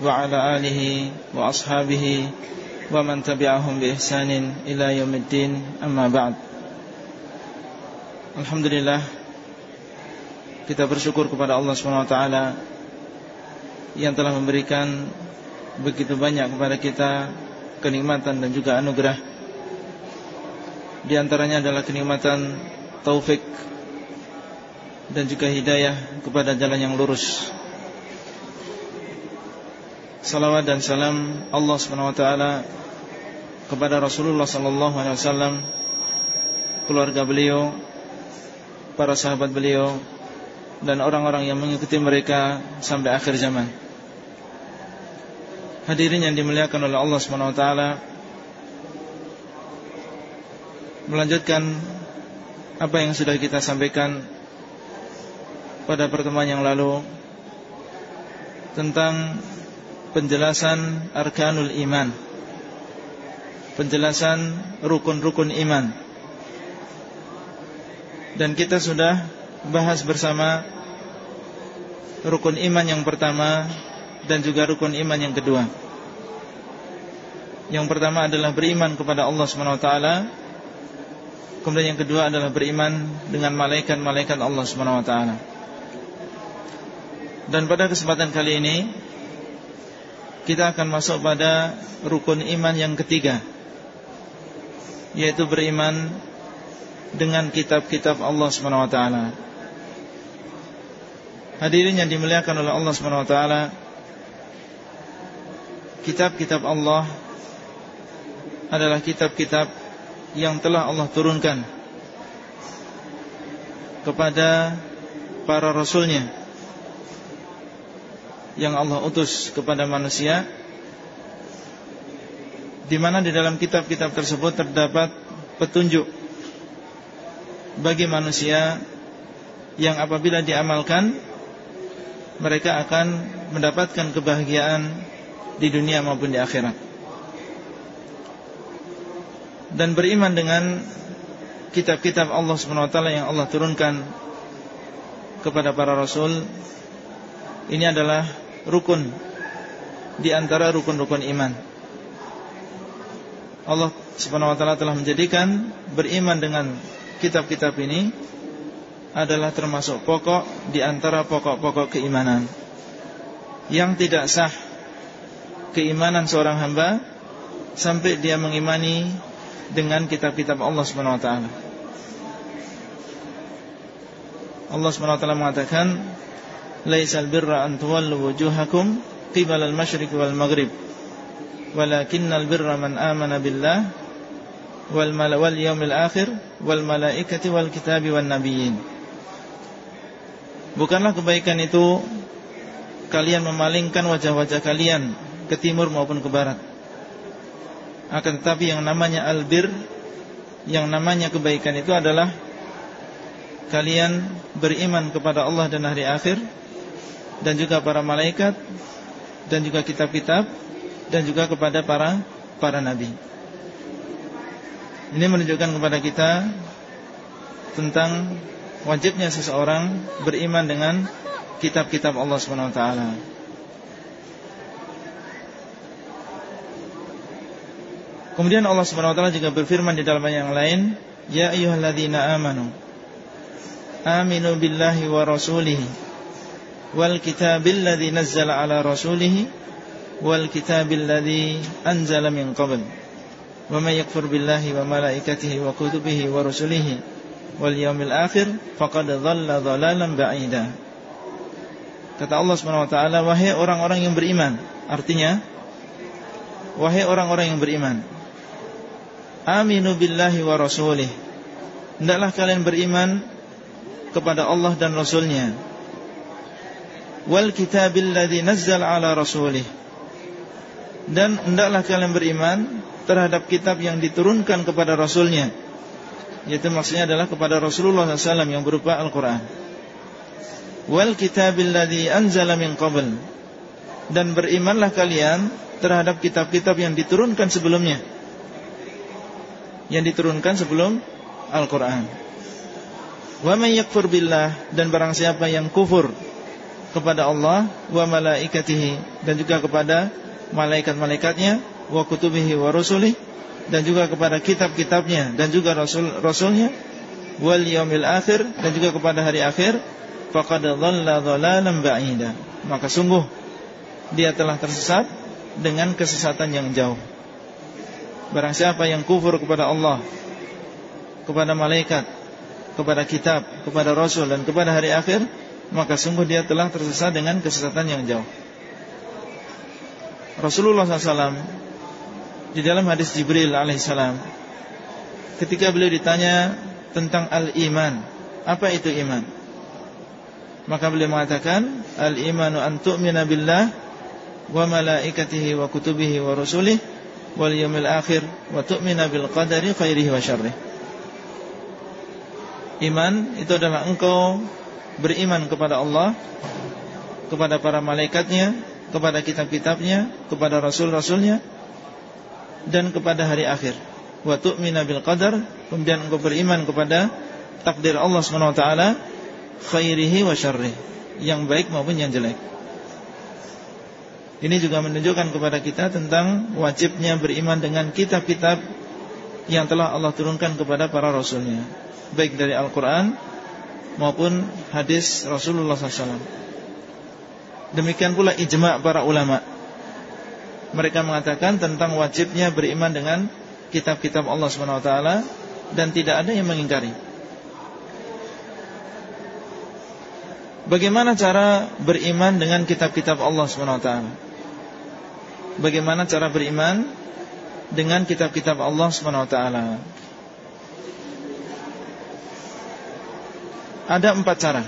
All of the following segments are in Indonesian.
وعلى آله وأصحابه ومن تبعهم بإحسان إلى يوم الدين أما بعد Alhamdulillah Kita bersyukur kepada Allah SWT Yang telah memberikan Begitu banyak kepada kita Kenikmatan dan juga anugerah Di antaranya adalah kenikmatan Taufik Dan juga hidayah Kepada jalan yang lurus Salawat dan salam Allah SWT Kepada Rasulullah SAW Keluarga beliau Para sahabat beliau Dan orang-orang yang mengikuti mereka Sampai akhir zaman. Hadirin yang dimuliakan oleh Allah SWT Melanjutkan Apa yang sudah kita sampaikan Pada pertemuan yang lalu Tentang penjelasan arkanul iman. Penjelasan rukun-rukun iman. Dan kita sudah bahas bersama Rukun iman yang pertama Dan juga rukun iman yang kedua. Yang pertama adalah beriman kepada Allah SWT Kemudian yang kedua adalah beriman Dengan malaikat-malaikat Allah SWT Dan pada kesempatan kali ini kita akan masuk pada rukun iman yang ketiga Yaitu beriman dengan kitab-kitab Allah SWT Hadirin yang dimuliakan oleh Allah SWT Kitab-kitab Allah adalah kitab-kitab yang telah Allah turunkan Kepada para rasulnya yang Allah utus kepada manusia di mana di dalam kitab-kitab tersebut terdapat petunjuk bagi manusia yang apabila diamalkan mereka akan mendapatkan kebahagiaan di dunia maupun di akhirat. Dan beriman dengan kitab-kitab Allah SWT yang Allah turunkan kepada para rasul ini adalah rukun di antara rukun-rukun iman. Allah Subhanahu wa taala telah menjadikan beriman dengan kitab-kitab ini adalah termasuk pokok di antara pokok-pokok keimanan. Yang tidak sah keimanan seorang hamba sampai dia mengimani dengan kitab-kitab Allah Subhanahu wa taala. Allah Subhanahu wa taala mengatakan laisal birra an tuwallu wujuhakum qibala al-masyriq wal maghrib walakinnal birra man amana billah wal mala wal yawmil akhir wal malaikati wal kitabi wan nabiyyin Bukanlah kebaikan itu kalian memalingkan wajah-wajah kalian ke timur maupun ke barat. Akan tetapi yang namanya albir, yang namanya kebaikan itu adalah kalian beriman kepada Allah dan hari akhir dan juga para malaikat dan juga kitab-kitab dan juga kepada para para nabi. Ini menunjukkan kepada kita tentang wajibnya seseorang beriman dengan kitab-kitab Allah Subhanahu wa taala. Kemudian Allah Subhanahu wa taala juga berfirman di dalam ayat yang lain, "Ya ayyuhalladzina amanu aminu billahi wa rasulihi wal kitabil ladzi nazzala ala rasulih wal kitabil ladzi anzala min qabl wa may yakfur billahi wa malaikatihi wa kutubihi wa rusulihi wal yawmil akhir faqad dhalla kata Allah Subhanahu wa taala wahai orang-orang yang beriman artinya wahai orang-orang yang beriman aminu billahi wa rasulih. Hendaklah kalian beriman kepada Allah dan Rasulnya wal kitabil ladzi nazzal ala rasulih. Dan hendaklah kalian beriman terhadap kitab yang diturunkan kepada Rasulnya. Yaitu maksudnya adalah kepada Rasulullah SAW yang berupa Al-Quran. Wal kitabil ladhi anzala min qabl. Dan berimanlah kalian terhadap kitab-kitab yang diturunkan sebelumnya. Yang diturunkan sebelum Al-Quran. Wa man yakfur billah Dan barang siapa yang kufur Kepada Allah Wa malaikatihi Dan juga kepada malaikat-malaikatnya Wa kutubihi wa Dan juga kepada kitab-kitabnya Dan juga rasul-rasulnya Wal yaumil akhir Dan juga kepada hari akhir Faqad dhalla dhalalan ba'ida. Maka sungguh Dia telah tersesat Dengan kesesatan yang jauh. Barang siapa yang kufur kepada Allah Kepada malaikat kepada kitab, kepada Rasul dan kepada hari akhir Maka sungguh dia telah tersesat dengan kesesatan yang jauh Rasulullah SAW Di dalam hadis Jibril alaihissalam Ketika beliau ditanya tentang al-iman Apa itu iman? Maka beliau mengatakan Al-imanu an tu'mina billah Wa malaikatihi wa kutubihi wa rasulih Wal yawmil akhir Wa tu'mina bil qadari khairihi wa syarrih Iman itu adalah engkau beriman kepada Allah Kepada para malaikatnya Kepada kitab-kitabnya Kepada rasul-rasulnya Dan kepada hari akhir. Wa tu'mina qadar Kemudian engkau beriman kepada Takdir Allah SWT Khairihi wa syarrih Yang baik maupun yang jelek. Ini juga menunjukkan kepada kita Tentang wajibnya beriman dengan kitab-kitab Yang telah Allah turunkan kepada para rasulnya. Baik dari Al-Quran maupun hadis Rasulullah SAW. Demikian pula ijma' para ulama. Mereka mengatakan tentang wajibnya beriman dengan kitab-kitab Allah SWT dan tidak ada yang mengingkari. Bagaimana cara beriman dengan kitab-kitab Allah SWT? Bagaimana cara beriman dengan kitab-kitab Allah SWT? Ada empat cara.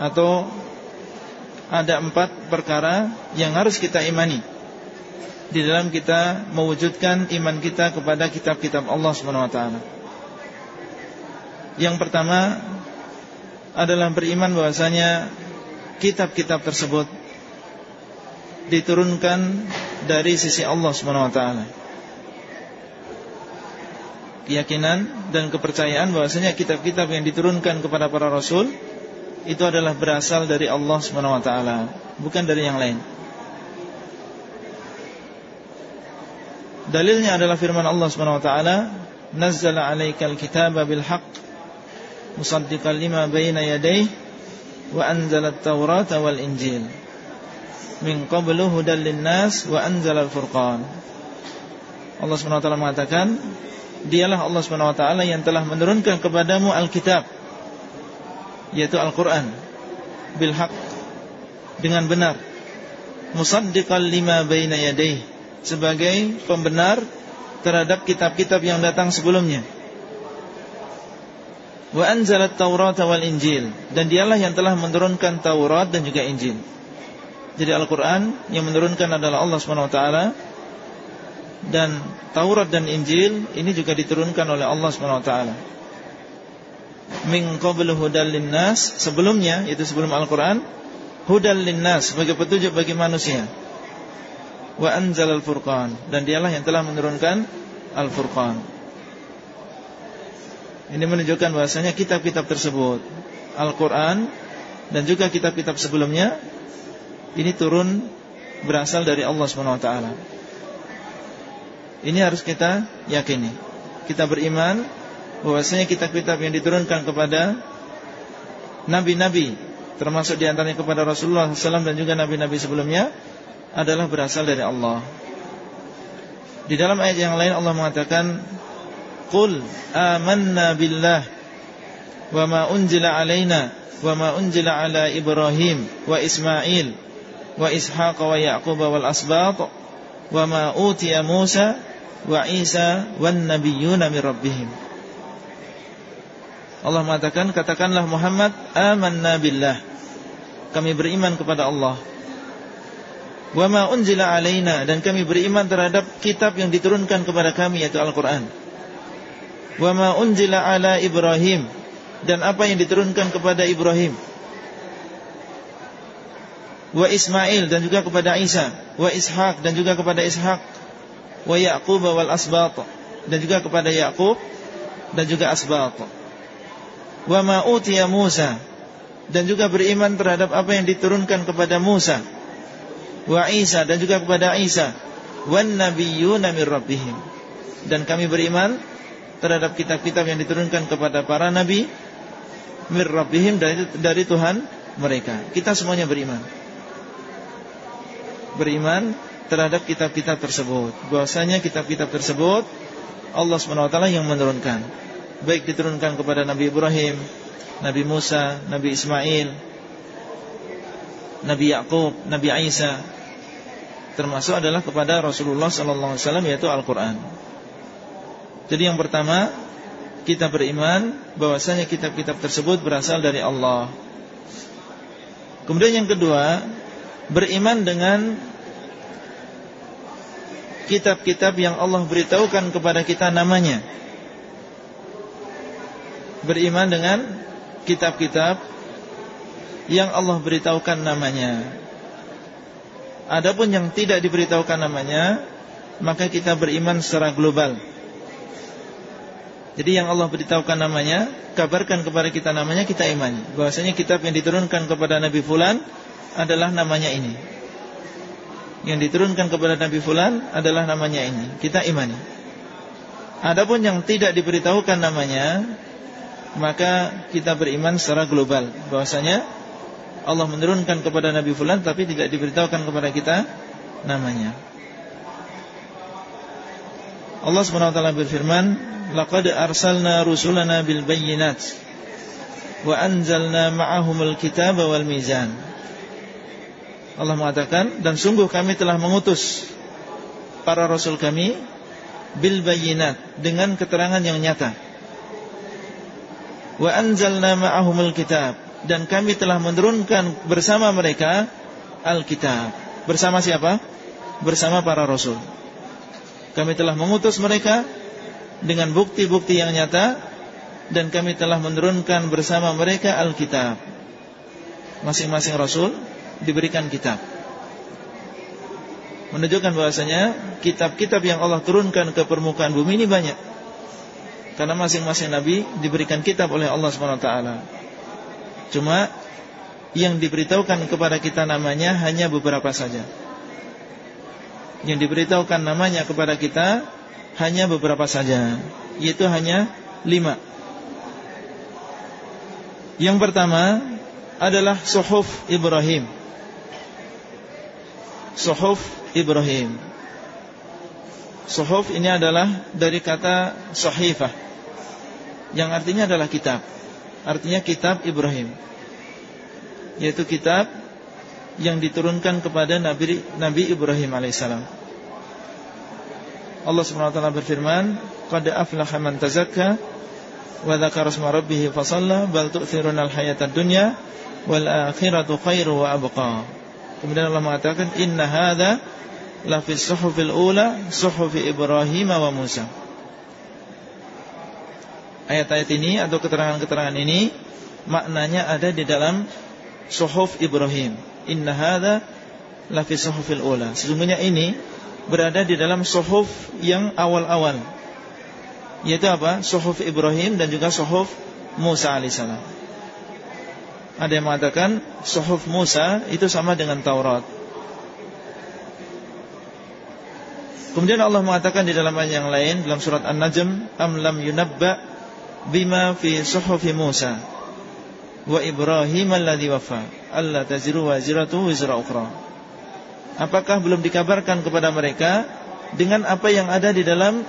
Atau ada empat perkara yang harus kita imani. Di dalam kita mewujudkan iman kita kepada kitab-kitab Allah taala. Yang pertama adalah beriman bahwasanya kitab-kitab tersebut diturunkan dari sisi Allah taala keyakinan dan kepercayaan bahwasanya kitab-kitab yang diturunkan kepada para rasul itu adalah berasal dari Allah Subhanahu wa taala, bukan dari yang lain. Dalilnya adalah firman Allah Subhanahu wa taala, "Nazzala 'alaikal kitaba bil haqq musaddiqan lima bayna yadayhi wa anzala at-taurata wal injil." Min qablu hudal linnas wa anzala al-furqan. Allah Subhanahu wa taala mengatakan, Dialah Allah SWT yang telah menurunkan kepadamu Alkitab Yaitu Al-Quran Bilhaq Dengan benar. Musaddiqal lima baina yadaih Sebagai pembenar Terhadap kitab-kitab yang datang sebelumnya. Wa anzalat Taurat wal Injil Dan dialah yang telah menurunkan Taurat dan juga Injil. Jadi Al-Quran yang menurunkan adalah Allah SWT dan Taurat dan Injil ini juga diturunkan oleh Allah SWT min qablu hudal linnas sebelumnya itu sebelum Al-Qur'an hudal linnas sebagai petunjuk bagi manusia. Wa anzalal furqan dan dialah yang telah menurunkan Al-Furqan. Ini menunjukkan bahasanya kitab-kitab tersebut Al-Quran Dan juga kitab-kitab sebelumnya Ini turun Berasal dari Allah SWT ini harus kita yakini. Kita beriman bahwasanya kitab-kitab yang diturunkan kepada nabi-nabi termasuk di antaranya kepada Rasulullah SAW dan juga nabi-nabi sebelumnya adalah berasal dari Allah. Di dalam ayat yang lain Allah mengatakan, "Qul amanna billah wa ma unzila alaina wa ma unzila ala Ibrahim wa Ismail wa Ishaq wa Yaqub wal asbat wa ma utiya Musa wa Isa wan nabiyyuna min rabbihim. Allah mengatakan katakanlah Muhammad amanna billah. Kami beriman kepada Allah Wa ma unzila alaina dan kami beriman terhadap kitab yang diturunkan kepada kami yaitu Al-Qur'an. Wa ma unzila ala Ibrahim dan apa yang diturunkan kepada Ibrahim. Wa Ismail dan juga kepada Isa, wa Ishaq dan juga kepada Ishaq, wa Yaqub wal asbat dan juga kepada Yaqub dan juga asbat. Wa ma utiya Musa. Dan juga beriman terhadap apa yang diturunkan kepada Musa. Wa Isa dan juga kepada Isa. Wan nabiyyuna mir rabbihim. Dan kami beriman terhadap kitab-kitab yang diturunkan kepada para nabi mir rabbihim dari dari Tuhan mereka. Kita semuanya beriman. Beriman terhadap kitab-kitab tersebut bahwasanya kitab-kitab tersebut Allah SWT yang menurunkan baik diturunkan kepada Nabi Ibrahim Nabi Musa, Nabi Ismail Nabi Yakub, Nabi Isa termasuk adalah kepada Rasulullah sallallahu alaihi yaitu Al-Qur'an. Jadi yang pertama kita beriman bahwasanya kitab-kitab tersebut berasal dari Allah. Kemudian yang kedua, beriman dengan kitab-kitab yang Allah beritahukan kepada kita namanya. Beriman dengan kitab-kitab yang Allah beritahukan namanya. Adapun yang tidak diberitahukan namanya, maka kita beriman secara global. Jadi yang Allah beritahukan namanya, kabarkan kepada kita namanya, kita imani. Bahwasanya kitab yang diturunkan kepada Nabi Fulan adalah namanya ini. Yang diturunkan kepada Nabi Fulan adalah namanya ini. Kita imani. Adapun yang tidak diberitahukan namanya, maka kita beriman secara global. Bahwasanya Allah menurunkan kepada Nabi Fulan tapi tidak diberitahukan kepada kita namanya. Allah SWT berfirman, "Laqad arsalna rusulana bil bayyinat wa anzalna ma'ahumul kitaba wal mizan." Allah mengatakan, "Dan sungguh kami telah mengutus para rasul kami bil bayyinat dengan keterangan yang nyata. Wa anzalna ma'ahumul kitab dan kami telah menurunkan bersama mereka Alkitab. Bersama siapa? Bersama para rasul. Kami telah mengutus mereka dengan bukti-bukti yang nyata dan kami telah menurunkan bersama mereka Alkitab. Masing-masing rasul diberikan kitab. Menunjukkan bahwasanya kitab-kitab yang Allah turunkan ke permukaan bumi ini banyak. Karena masing-masing nabi diberikan kitab oleh Allah taala. Cuma yang diberitahukan kepada kita namanya hanya beberapa saja. Yang diberitahukan namanya kepada kita hanya beberapa saja, yaitu hanya lima. Yang pertama adalah Suhuf Ibrahim. Suhuf Ibrahim. Suhuf ini adalah dari kata sahifah yang artinya adalah kitab artinya kitab Ibrahim yaitu kitab yang diturunkan kepada Nabi Nabi Ibrahim alaihissalam. Allah taala berfirman, "Qad aflaha man tazakka wa dzakara isma rabbih fa shalla bal tu'thiruna al-hayata ad-dunya wal akhiratu khairu wa abqa." Kemudian Allah mengatakan, "Inna hadza la fi suhufil ula suhufi Ibrahim wa Musa." Ayat-ayat ini atau keterangan-keterangan ini maknanya ada di dalam suhuf Ibrahim. Inna hadza la fi suhufil ula. Sesungguhnya ini berada di dalam suhuf yang awal-awal. Yaitu apa? Suhuf Ibrahim dan juga suhuf Musa alaihissalam. Ada yang mengatakan suhuf Musa itu sama dengan Taurat. Kemudian Allah mengatakan di dalam ayat yang lain dalam surat An-Najm, "Am lam yunabba bima fi suhufi Musa wa Ibrahim alladhi wafa alla taziru waziratu wizra ukhra Apakah belum dikabarkan kepada mereka dengan apa yang ada di dalam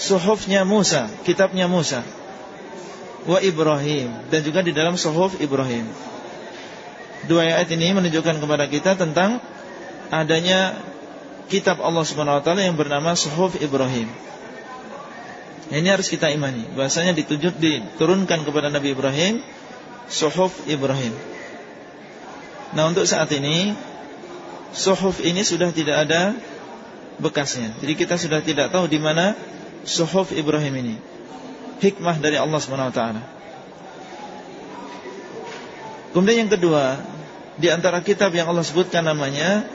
suhufnya Musa, kitabnya Musa wa Ibrahim dan juga di dalam suhuf Ibrahim. Dua ayat ini menunjukkan kepada kita tentang adanya kitab Allah Subhanahu wa taala yang bernama Suhuf Ibrahim. Ini harus kita imani Bahasanya ditunjuk diturunkan kepada Nabi Ibrahim Suhuf Ibrahim Nah untuk saat ini suhuf ini sudah tidak ada bekasnya. Jadi kita sudah tidak tahu di mana suhuf Ibrahim ini. Hikmah dari Allah Subhanahu wa taala. Kemudian yang kedua, di antara kitab yang Allah sebutkan namanya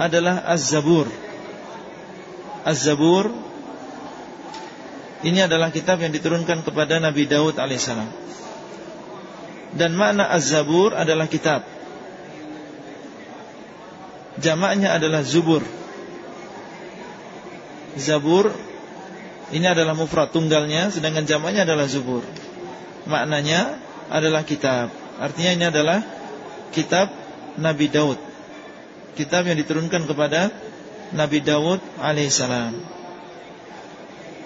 adalah Az-Zabur. Az-Zabur ini adalah kitab yang diturunkan kepada Nabi Daud alaihissalam. Dan makna Az-Zabur adalah kitab. Jamaknya adalah Zubur. Zabur ini adalah mufrad tunggalnya sedangkan jamaknya adalah Zubur. Maknanya adalah kitab. Artinya ini adalah kitab Nabi Daud. Kitab yang diturunkan kepada Nabi Daud alaihissalam.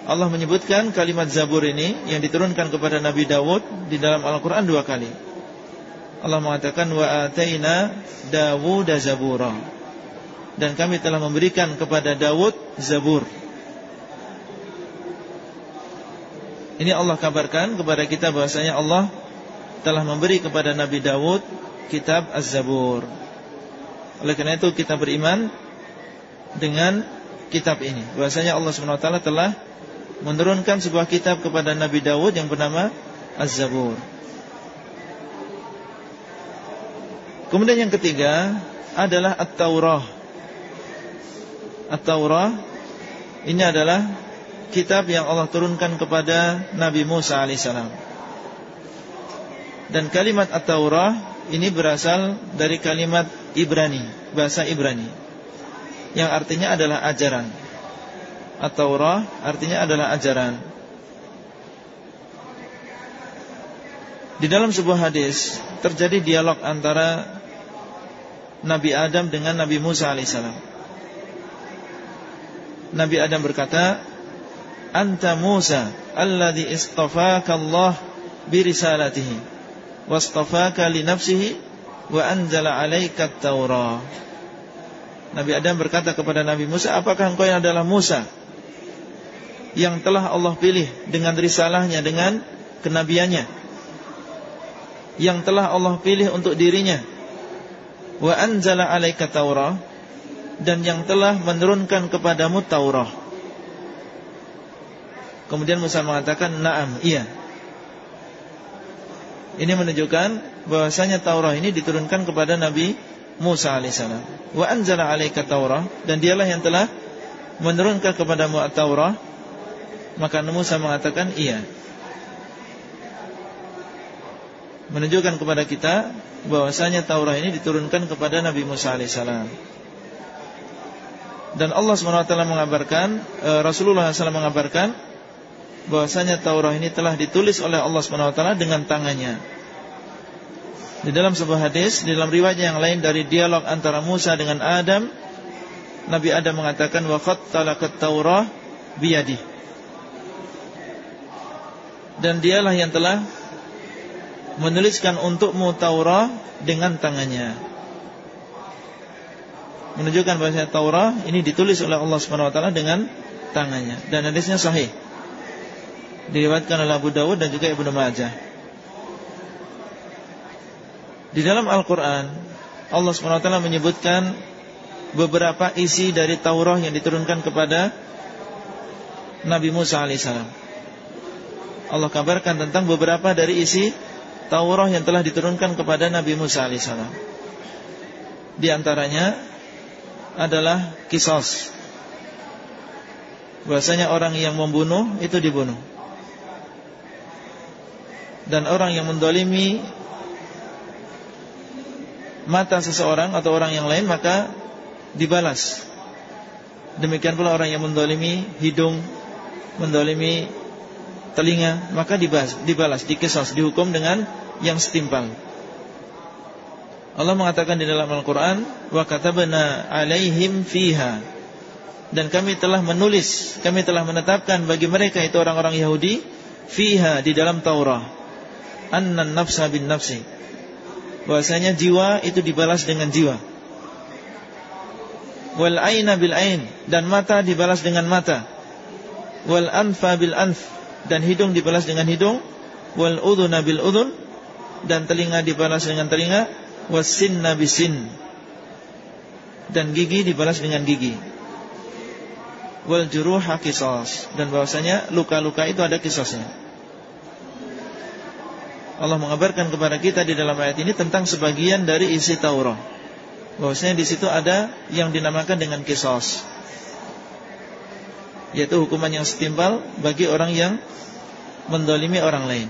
Allah menyebutkan kalimat Zabur ini yang diturunkan kepada Nabi Daud di dalam Al-Quran dua kali. Allah mengatakan wa ataina Dawud Zabura. Dan kami telah memberikan kepada Daud Zabur. Ini Allah kabarkan kepada kita bahwasanya Allah telah memberi kepada Nabi Daud kitab Az-Zabur. Oleh karena itu kita beriman dengan kitab ini. Bahwasanya Allah Subhanahu wa taala telah menurunkan sebuah kitab kepada Nabi Dawud yang bernama Az-Zabur. Kemudian yang ketiga adalah At-Taurah. At-Taurah ini adalah kitab yang Allah turunkan kepada Nabi Musa alaihissalam. Dan kalimat At-Taurah ini berasal dari kalimat Ibrani, bahasa Ibrani. Yang artinya adalah ajaran. At-Taurah artinya adalah ajaran. Di dalam sebuah hadis terjadi dialog antara Nabi Adam dengan Nabi Musa alaihissalam. Nabi Adam berkata, "Anta Musa alladhi istafaka Allah bi risalatihi wastafaka li nafsihi wa anzala 'alaika at-Taurah." Nabi Adam berkata kepada Nabi Musa, "Apakah engkau yang adalah Musa yang telah Allah pilih dengan risalahnya dengan kenabiannya yang telah Allah pilih untuk dirinya wa anzala 'alaika Taurah dan yang telah menurunkan kepadamu Taurah." Kemudian Musa mengatakan, "Na'am, iya." Ini menunjukkan bahwasanya Taurah ini diturunkan kepada Nabi Musa alaihissalam. Wa anzala 'alaika Taurah dan dialah yang telah menurunkan kepadamu Taurah. Maka Musa mengatakan, "Iya." Menunjukkan kepada kita bahwasanya Taurah ini diturunkan kepada Nabi Musa alaihissalam. Dan Allah SWT mengabarkan eh, Rasulullah SAW mengabarkan bahwasanya Taurat ini telah ditulis oleh Allah SWT dengan tangannya. Di dalam sebuah hadis, di dalam riwayat yang lain dari dialog antara Musa dengan Adam, Nabi Adam mengatakan wa khattalakat Taurah biyadi. Dan dialah yang telah menuliskan untukmu Taurah dengan tangannya. Menunjukkan bahwa Taurah ini ditulis oleh Allah SWT dengan tangannya dan hadisnya sahih diriwayatkan oleh Abu Dawud dan juga Ibnu Majah. Di dalam Al-Qur'an Allah SWT menyebutkan beberapa isi dari Taurat yang diturunkan kepada Nabi Musa alaihissalam. Allah kabarkan tentang beberapa dari isi Taurat yang telah diturunkan kepada Nabi Musa alaihissalam. Di antaranya adalah kisos. Bahasanya orang yang membunuh itu dibunuh dan orang yang mendolimi mata seseorang atau orang yang lain maka dibalas. Demikian pula orang yang mendolimi hidung, mendolimi telinga, maka dibalas, dibalas, dikesos, dihukum dengan yang setimpal. Allah mengatakan di dalam Al-Quran, wa katabna alaihim fiha. Dan kami telah menulis, kami telah menetapkan bagi mereka itu orang-orang Yahudi fiha di dalam Taurat annan nafsa bin nafsi. Bahwasanya jiwa itu dibalas dengan jiwa. Wal aina bil ain dan mata dibalas dengan mata. Wal anfa bil anf dan hidung dibalas dengan hidung. Wal udhuna bil udhun dan telinga dibalas dengan telinga. Wasinna bisin dan gigi dibalas dengan gigi. Wal juruha qisas dan bahwasanya luka-luka itu ada kisosnya. Allah mengabarkan kepada kita di dalam ayat ini tentang sebagian dari isi Taurat. Bahwasanya di situ ada yang dinamakan dengan kisos. Yaitu hukuman yang setimpal bagi orang yang mendolimi orang lain.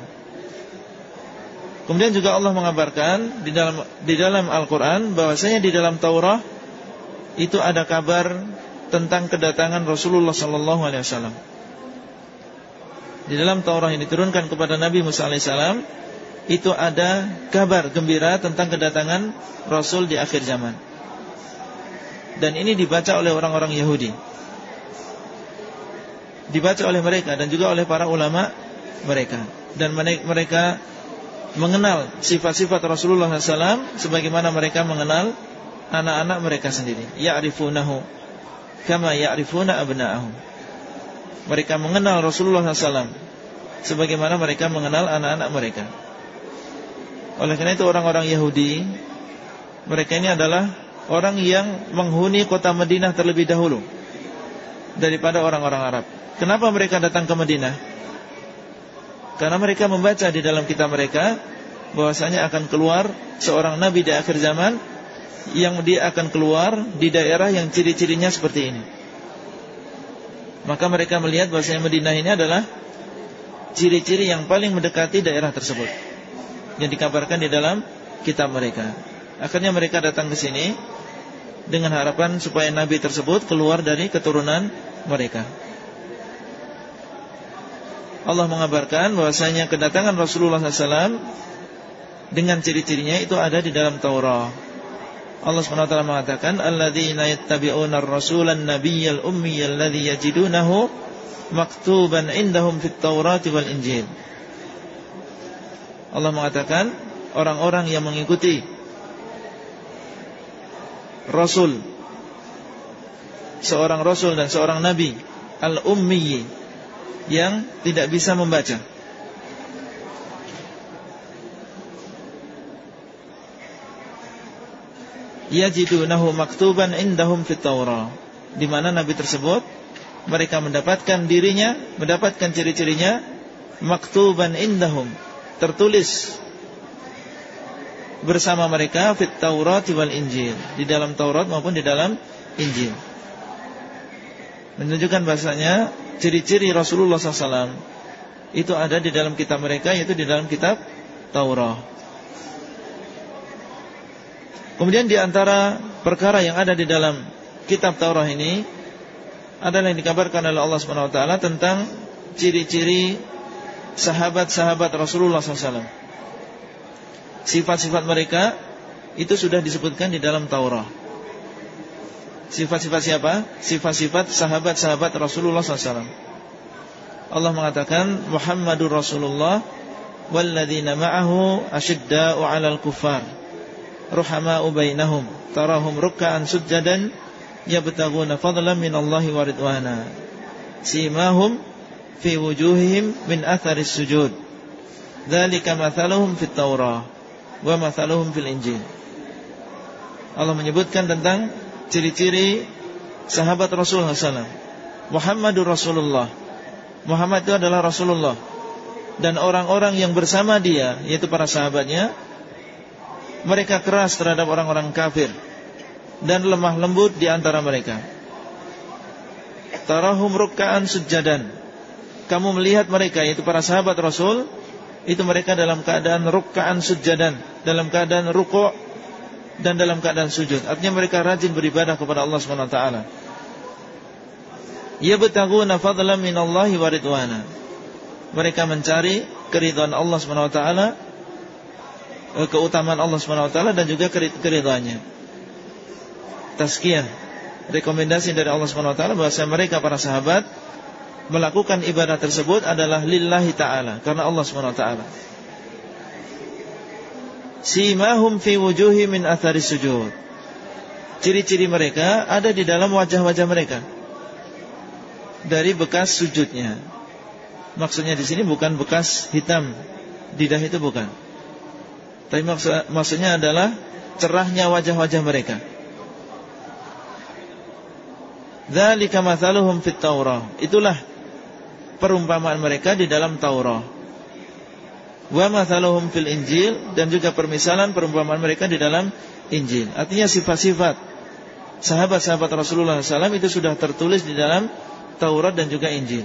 Kemudian juga Allah mengabarkan di dalam di dalam Al-Qur'an bahwasanya di dalam Taurat itu ada kabar tentang kedatangan Rasulullah sallallahu alaihi wasallam. Di dalam Taurat yang diturunkan kepada Nabi Musa alaihissalam itu ada kabar gembira tentang kedatangan Rasul di akhir zaman. Dan ini dibaca oleh orang-orang Yahudi. Dibaca oleh mereka dan juga oleh para ulama mereka. Dan mereka mengenal sifat-sifat Rasulullah SAW sebagaimana mereka mengenal anak-anak mereka sendiri. Ya'rifunahu kama ya'rifuna abna'ahum. Mereka mengenal Rasulullah SAW sebagaimana mereka mengenal anak-anak mereka. Oleh karena itu orang-orang Yahudi mereka ini adalah orang yang menghuni kota Madinah terlebih dahulu daripada orang-orang Arab. Kenapa mereka datang ke Madinah? Karena mereka membaca di dalam kitab mereka bahwasanya akan keluar seorang nabi di akhir zaman yang dia akan keluar di daerah yang ciri-cirinya seperti ini. Maka mereka melihat bahwasanya Madinah ini adalah ciri-ciri yang paling mendekati daerah tersebut yang dikabarkan di dalam kitab mereka. Akhirnya mereka datang ke sini dengan harapan supaya nabi tersebut keluar dari keturunan mereka. Allah mengabarkan bahwasanya kedatangan Rasulullah SAW dengan ciri-cirinya itu ada di dalam Taurat. Allah SWT mengatakan alladzina yattabi'una ar-rasulan nabiyyal ummiyal ladzi yajidunahu maktuban indahum fit Taurat wal Injil. Allah mengatakan orang-orang yang mengikuti Rasul seorang Rasul dan seorang Nabi al-ummi yang tidak bisa membaca. Yajidunahu maktuban indahum fit. Di mana nabi tersebut mereka mendapatkan dirinya, mendapatkan ciri-cirinya maktuban indahum, tertulis bersama mereka fit Taurat wal Injil, di dalam Taurat maupun di dalam Injil. Menunjukkan bahasanya ciri-ciri Rasulullah SAW itu ada di dalam kitab mereka yaitu di dalam kitab Taurat. Kemudian di antara perkara yang ada di dalam kitab Taurat ini adalah yang dikabarkan oleh Allah SWT tentang ciri-ciri sahabat-sahabat Rasulullah SAW. Sifat-sifat mereka itu sudah disebutkan di dalam Taurat. Sifat-sifat siapa? Sifat-sifat sahabat-sahabat Rasulullah SAW Allah mengatakan Muhammadur Rasulullah Walladzina ma'ahu ashidda'u 'alal kuffar Ruhama'u bainahum Tarahum rukka'an sujjadan Yabtaguna fadlan minallahi wa ridwana Simahum Fi wujuhihim min atharis sujud Dhalika mathaluhum fit Taurah Wa mathaluhum fil Injil Allah menyebutkan tentang ciri-ciri sahabat Rasulullah SAW. Muhammadur Rasulullah. Muhammad itu adalah Rasulullah. Dan orang-orang yang bersama dia, yaitu para sahabatnya, mereka keras terhadap orang-orang kafir dan lemah lembut di antara mereka. Tarahum rukkaan sujadan. Kamu melihat mereka, yaitu para sahabat Rasul, itu mereka dalam keadaan rukkaan sujadan, dalam keadaan rukuk dan dalam keadaan sujud. Artinya mereka rajin beribadah kepada Allah Subhanahu wa taala. Yabtaguna fadlan minallahi wa ridwana. Mereka mencari keridhaan Allah Subhanahu wa taala, eh, keutamaan Allah Subhanahu wa taala dan juga keridhaannya. Tazkiyah, rekomendasi dari Allah Subhanahu wa taala bahwa mereka para sahabat melakukan ibadah tersebut adalah lillahi taala, karena Allah taala. Simahum fi wujuhi min athari sujud. Ciri-ciri mereka ada di dalam wajah-wajah mereka. Dari bekas sujudnya. Maksudnya di sini bukan bekas hitam. Didah itu bukan. Tapi maksud, maksudnya adalah Cerahnya wajah-wajah mereka. Dzalika mathaluhum fit Taurah. Itulah perumpamaan mereka di dalam Taurat. Wa mathaluhum fil Injil dan juga permisalan perumpamaan mereka di dalam Injil. Artinya sifat-sifat sahabat-sahabat Rasulullah SAW itu sudah tertulis di dalam Taurat dan juga Injil.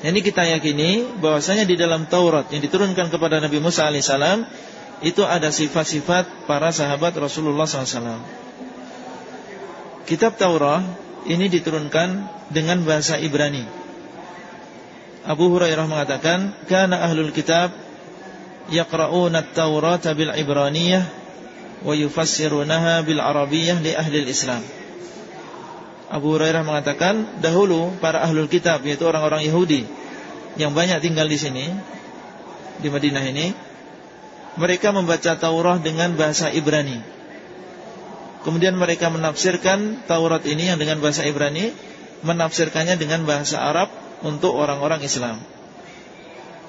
Ini kita yakini bahwasanya di dalam Taurat yang diturunkan kepada Nabi Musa alaihissalam itu ada sifat-sifat para sahabat Rasulullah SAW. Kitab Taurat ini diturunkan dengan bahasa Ibrani. Abu Hurairah mengatakan, "Kana ahlul kitab yaqra'una at-Taurat bil Ibraniyah wa yufassirunaha bil Arabiyyah li ahli islam Abu Hurairah mengatakan dahulu para ahlul kitab yaitu orang-orang Yahudi yang banyak tinggal di sini di Madinah ini mereka membaca Taurat dengan bahasa Ibrani. Kemudian mereka menafsirkan Taurat ini yang dengan bahasa Ibrani menafsirkannya dengan bahasa Arab untuk orang-orang Islam.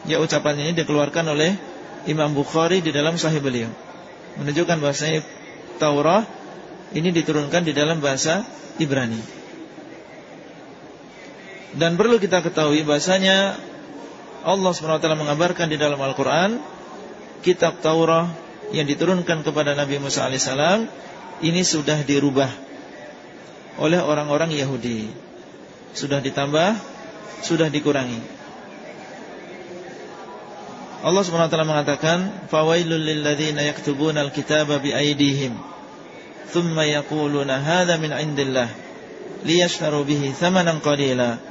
Ya ucapan ini dikeluarkan oleh Imam Bukhari di dalam Sahih beliau. Menunjukkan bahasa Taurat ini diturunkan di dalam bahasa Ibrani. Dan perlu kita ketahui bahasanya Allah SWT mengabarkan di dalam Al-Quran Kitab Taurat yang diturunkan kepada Nabi Musa AS Ini sudah dirubah oleh orang-orang Yahudi Sudah ditambah, sudah dikurangi. Allah SWT mengatakan Fawailul lilladzina yaktubuna al-kitaba bi'aidihim thumma yaquluna hadha min indillah liyashtaru bihi thamanan qalila.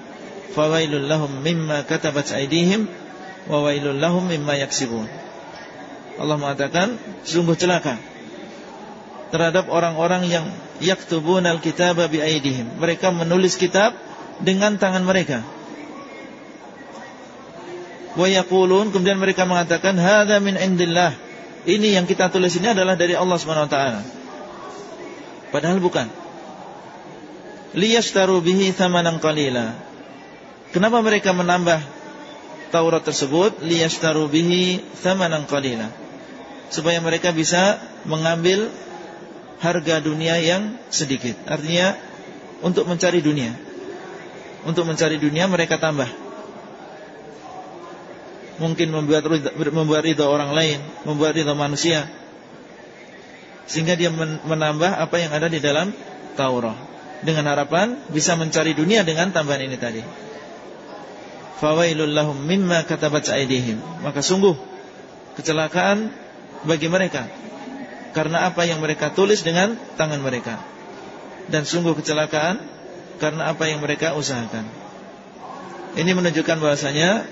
Fawailul lahum mimma katabat aydihim wa wailul lahum mimma yaksibun. Allah mengatakan sungguh celaka terhadap orang-orang yang yaktubunal kitaba bi aydihim mereka menulis kitab dengan tangan mereka wa yaqulun kemudian mereka mengatakan hadza min ini yang kita tulis ini adalah dari Allah Subhanahu Padahal bukan. Liyashtaru bihi thamanan qalila. Kenapa mereka menambah Taurat tersebut liyashtaru bihi thamanan qalila? Supaya mereka bisa mengambil harga dunia yang sedikit. Artinya untuk mencari dunia. Untuk mencari dunia mereka tambah. Mungkin membuat membuat ridho orang lain, membuat ridho manusia sehingga dia menambah apa yang ada di dalam Taurat dengan harapan bisa mencari dunia dengan tambahan ini tadi. Fawailul lahum mimma katabat aydihim. Maka sungguh kecelakaan bagi mereka karena apa yang mereka tulis dengan tangan mereka. Dan sungguh kecelakaan karena apa yang mereka usahakan. Ini menunjukkan bahwasanya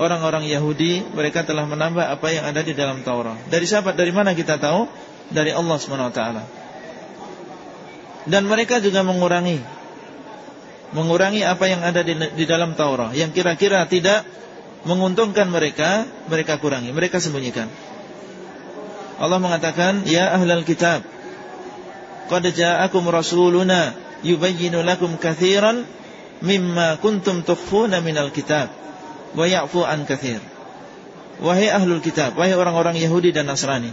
orang-orang Yahudi mereka telah menambah apa yang ada di dalam Taurat. Dari siapa? Dari mana kita tahu? dari Allah SWT Dan mereka juga mengurangi Mengurangi apa yang ada di, di dalam Taurat Yang kira-kira tidak menguntungkan mereka Mereka kurangi, mereka sembunyikan Allah mengatakan Ya ahlal kitab Qad ja'akum rasuluna Yubayyinu lakum kathiran Mimma kuntum tukhfuna minal kitab Wa ya'fu an kathir. Wahai ahlul kitab Wahai orang-orang Yahudi dan Nasrani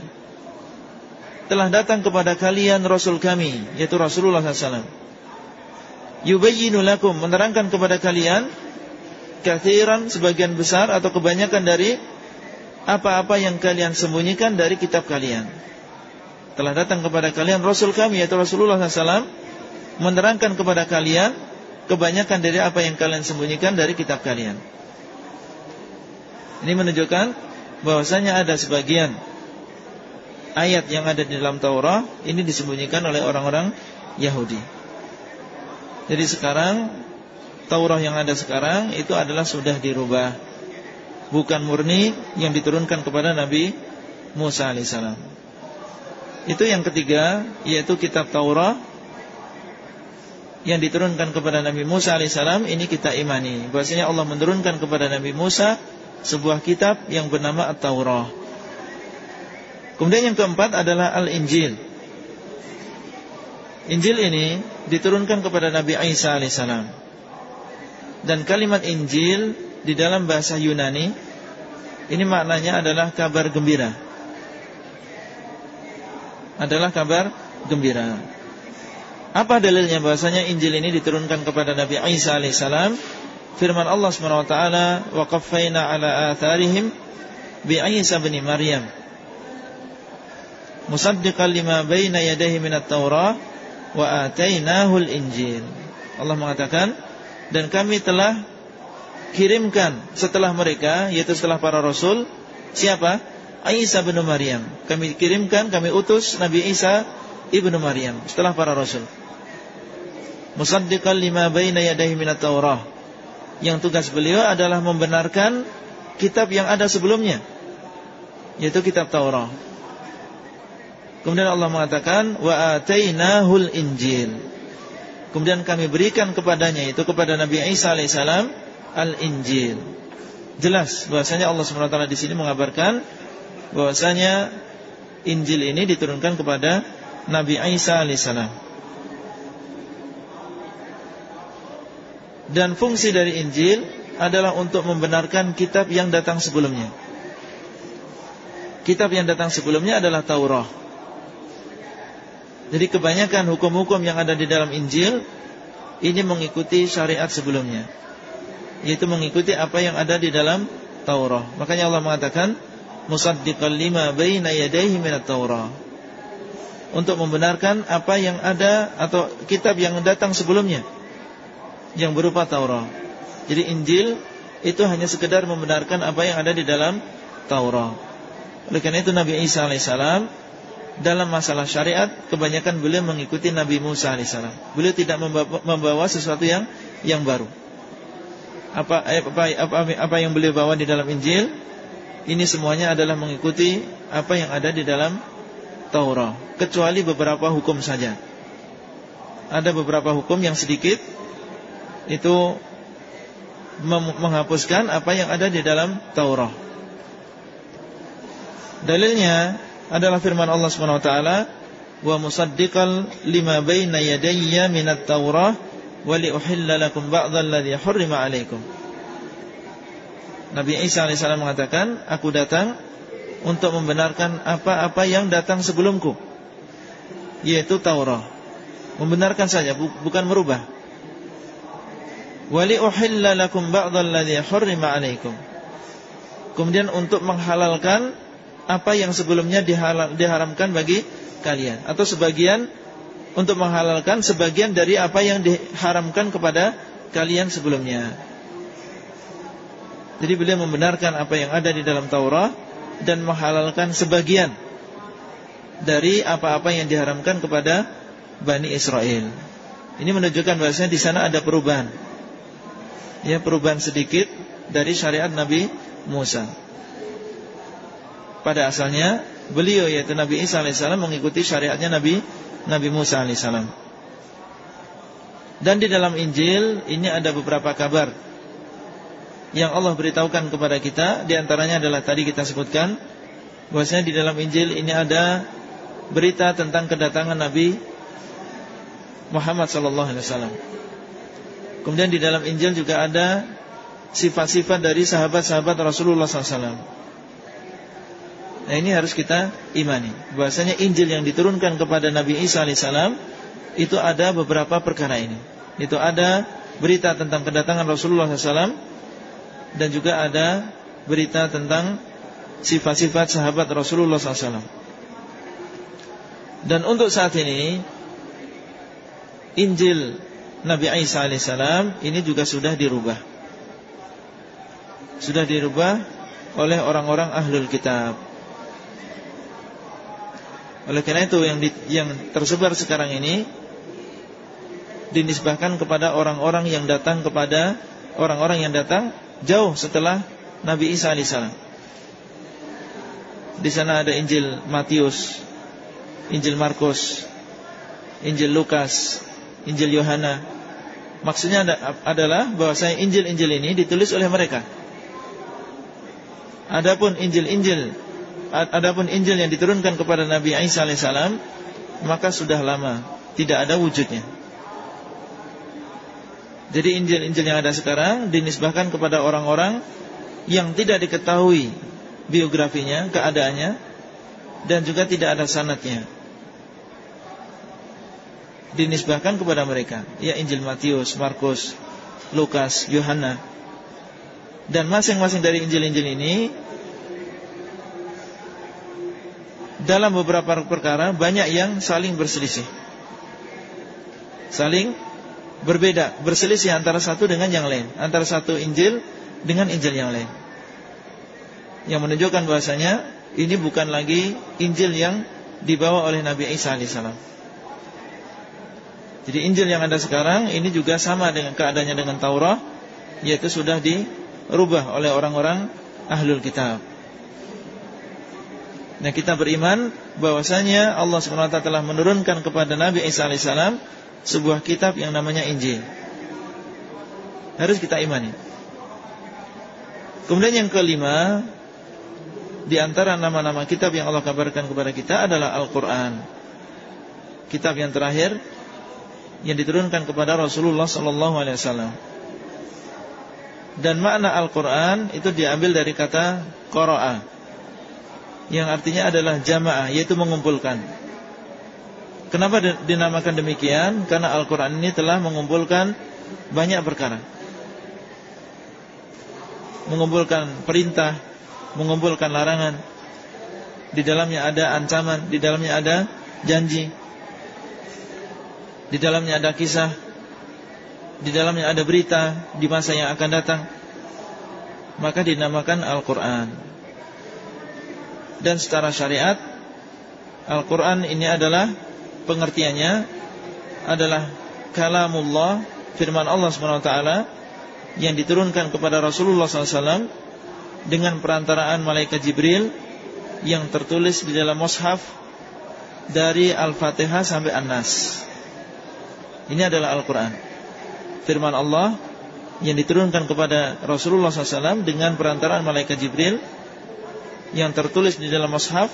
telah datang kepada kalian Rasul kami Yaitu Rasulullah SAW Yubayyinu lakum Menerangkan kepada kalian Kathiran sebagian besar Atau kebanyakan dari Apa-apa yang kalian sembunyikan dari kitab kalian. Telah datang kepada kalian Rasul kami yaitu Rasulullah SAW Menerangkan kepada kalian Kebanyakan dari apa yang kalian sembunyikan Dari kitab kalian Ini menunjukkan bahwasanya ada sebagian ayat yang ada di dalam Taurat ini disembunyikan oleh orang-orang Yahudi. Jadi sekarang Taurat yang ada sekarang itu adalah sudah dirubah. Bukan murni yang diturunkan kepada Nabi Musa alaihissalam. Itu yang ketiga yaitu kitab Taurat yang diturunkan kepada Nabi Musa alaihissalam ini kita imani. Bahwasanya Allah menurunkan kepada Nabi Musa sebuah kitab yang bernama At-Taurah. Kemudian yang keempat adalah Al-Injil. Injil ini diturunkan kepada Nabi Isa alaihissalam. Dan kalimat Injil di dalam bahasa Yunani ini maknanya adalah kabar gembira. Adalah kabar gembira. Apa dalilnya bahasanya Injil ini diturunkan kepada Nabi Isa alaihissalam? Firman Allah SWT Wa qaffayna ala atharihim Bi Isa bin Maryam Musaddiqan lima bayna yadahi minat Taurah Wa atainahul Injil Allah mengatakan Dan kami telah kirimkan setelah mereka Yaitu setelah para Rasul Siapa? Isa bin Maryam Kami kirimkan, kami utus Nabi Isa ibnu Maryam Setelah para Rasul musaddiqan lima baina yadayhi minat Taurah. Yang tugas beliau adalah membenarkan kitab yang ada sebelumnya, yaitu kitab Taurat. Kemudian Allah mengatakan wa atainahul injil. Kemudian kami berikan kepadanya itu kepada Nabi Isa alaihissalam al-injil. Jelas bahwasanya Allah SWT di sini mengabarkan bahwasanya Injil ini diturunkan kepada Nabi Isa alaihissalam. Dan fungsi dari Injil adalah untuk membenarkan kitab yang datang sebelumnya. Kitab yang datang sebelumnya adalah Taurat. Jadi kebanyakan hukum-hukum yang ada di dalam Injil ini mengikuti syariat sebelumnya. Yaitu mengikuti apa yang ada di dalam Taurat. Makanya Allah mengatakan musaddiqal lima baina yadayhi minat Taurat. Untuk membenarkan apa yang ada atau kitab yang datang sebelumnya yang berupa Taurat. Jadi Injil itu hanya sekedar membenarkan apa yang ada di dalam Taurat. Oleh karena itu Nabi Isa alaihissalam dalam masalah syariat kebanyakan beliau mengikuti Nabi Musa alaihissalam. Beliau tidak membawa sesuatu yang yang baru. Apa apa apa apa yang beliau bawa di dalam Injil ini semuanya adalah mengikuti apa yang ada di dalam Taurat, kecuali beberapa hukum saja. Ada beberapa hukum yang sedikit itu menghapuskan apa yang ada di dalam Taurat. Dalilnya adalah firman Allah Subhanahu wa taala, "Wa musaddiqal lima baina yadayya minat Taurah wa li uhilla lakum ba'dhal ladzi hurrima 'alaikum." Nabi Isa alaihissalam mengatakan, "Aku datang untuk membenarkan apa-apa yang datang sebelumku." Yaitu Taurat. Membenarkan saja, bukan merubah. Kemudian untuk menghalalkan apa yang sebelumnya diharamkan bagi kalian atau sebagian untuk menghalalkan sebagian dari apa yang diharamkan kepada kalian sebelumnya. Jadi beliau membenarkan apa yang ada di dalam Taurat dan menghalalkan sebagian dari apa-apa yang diharamkan kepada Bani Israel. Ini menunjukkan bahwasanya di sana ada perubahan ya perubahan sedikit dari syariat Nabi Musa. Pada asalnya beliau yaitu Nabi Isa alaihissalam mengikuti syariatnya Nabi Nabi Musa alaihissalam. Dan di dalam Injil ini ada beberapa kabar yang Allah beritahukan kepada kita. Di antaranya adalah tadi kita sebutkan bahwasanya di dalam Injil ini ada berita tentang kedatangan Nabi Muhammad sallallahu alaihi wasallam. Kemudian di dalam Injil juga ada sifat-sifat dari sahabat-sahabat Rasulullah SAW. Nah ini harus kita imani. Bahasanya Injil yang diturunkan kepada Nabi Isa AS itu ada beberapa perkara ini. Itu ada berita tentang kedatangan Rasulullah SAW dan juga ada berita tentang sifat-sifat sahabat Rasulullah SAW. Dan untuk saat ini Injil Nabi Isa alaihissalam ini juga sudah dirubah. Sudah dirubah oleh orang-orang ahlul kitab. Oleh karena itu yang di, yang tersebar sekarang ini dinisbahkan kepada orang-orang yang datang kepada orang-orang yang datang jauh setelah Nabi Isa alaihissalam. Di sana ada Injil Matius, Injil Markus, Injil Lukas, Injil Yohana. Maksudnya adalah bahwa saya Injil-Injil ini ditulis oleh mereka. Adapun Injil-Injil adapun Injil yang diturunkan kepada Nabi Isa alaihissalam maka sudah lama tidak ada wujudnya. Jadi Injil-Injil yang ada sekarang dinisbahkan kepada orang-orang yang tidak diketahui biografinya, keadaannya dan juga tidak ada sanatnya. Dinisbahkan kepada mereka. Ya Injil Matius, Markus, Lukas, Yohana. Dan masing-masing dari Injil-Injil ini Dalam beberapa perkara Banyak yang saling berselisih. Saling berbeda Berselisih antara satu dengan yang lain. Antara satu Injil dengan Injil yang lain. Yang menunjukkan bahasanya Ini bukan lagi Injil yang dibawa oleh Nabi Isa alaihissalam jadi Injil yang ada sekarang ini juga sama dengan keadaannya dengan Taurat yaitu sudah dirubah oleh orang-orang ahlul kitab. Nah kita beriman bahwasanya Allah SWT telah menurunkan kepada Nabi Isa AS sebuah kitab yang namanya Injil. Harus kita imani. Kemudian yang kelima di antara nama-nama kitab yang Allah kabarkan kepada kita adalah Al-Quran. Kitab yang terakhir yang diturunkan kepada Rasulullah sallallahu alaihi wasallam. Dan makna Al-Qur'an itu diambil dari kata qara'a yang artinya adalah jamaah yaitu mengumpulkan. Kenapa dinamakan demikian? Karena Al-Qur'an ini telah mengumpulkan banyak perkara. Mengumpulkan perintah, mengumpulkan larangan. Di dalamnya ada ancaman, di dalamnya ada janji, di dalamnya ada kisah. Di dalamnya ada berita Di masa yang akan datang. Maka dinamakan Al-Quran. Dan secara syariat Al-Quran ini adalah Pengertiannya Adalah Kalamullah Firman Allah SWT Yang diturunkan kepada Rasulullah SAW Dengan perantaraan Malaikat Jibril Yang tertulis di dalam mushaf Dari Al-Fatihah sampai An-Nas ini adalah Al-Quran Firman Allah yang diturunkan kepada Rasulullah SAW dengan perantaraan malaikat Jibril yang tertulis di dalam mushaf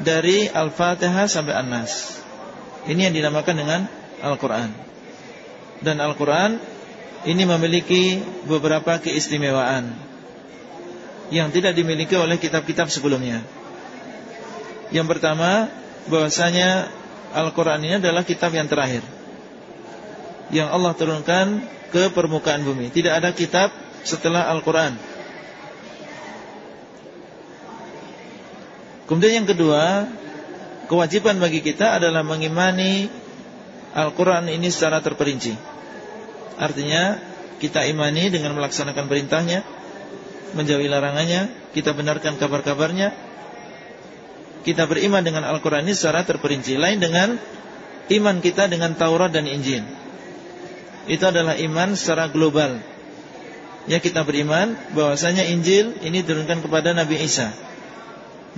dari Al-Fatihah sampai An-Nas. Ini yang dinamakan dengan Al-Quran. Dan Al-Quran ini memiliki beberapa keistimewaan yang tidak dimiliki oleh kitab-kitab sebelumnya. Yang pertama, bahwasanya Al-Quran ini adalah kitab yang terakhir yang Allah turunkan ke permukaan bumi. Tidak ada kitab setelah Al-Quran. Kemudian yang kedua, kewajiban bagi kita adalah mengimani Al-Quran ini secara terperinci. Artinya, kita imani dengan melaksanakan perintahnya, menjauhi larangannya, kita benarkan kabar-kabarnya, kita beriman dengan Al-Quran ini secara terperinci. Lain dengan iman kita dengan Taurat dan Injil. Itu adalah iman secara global. Ya kita beriman bahwasanya Injil ini diturunkan kepada Nabi Isa.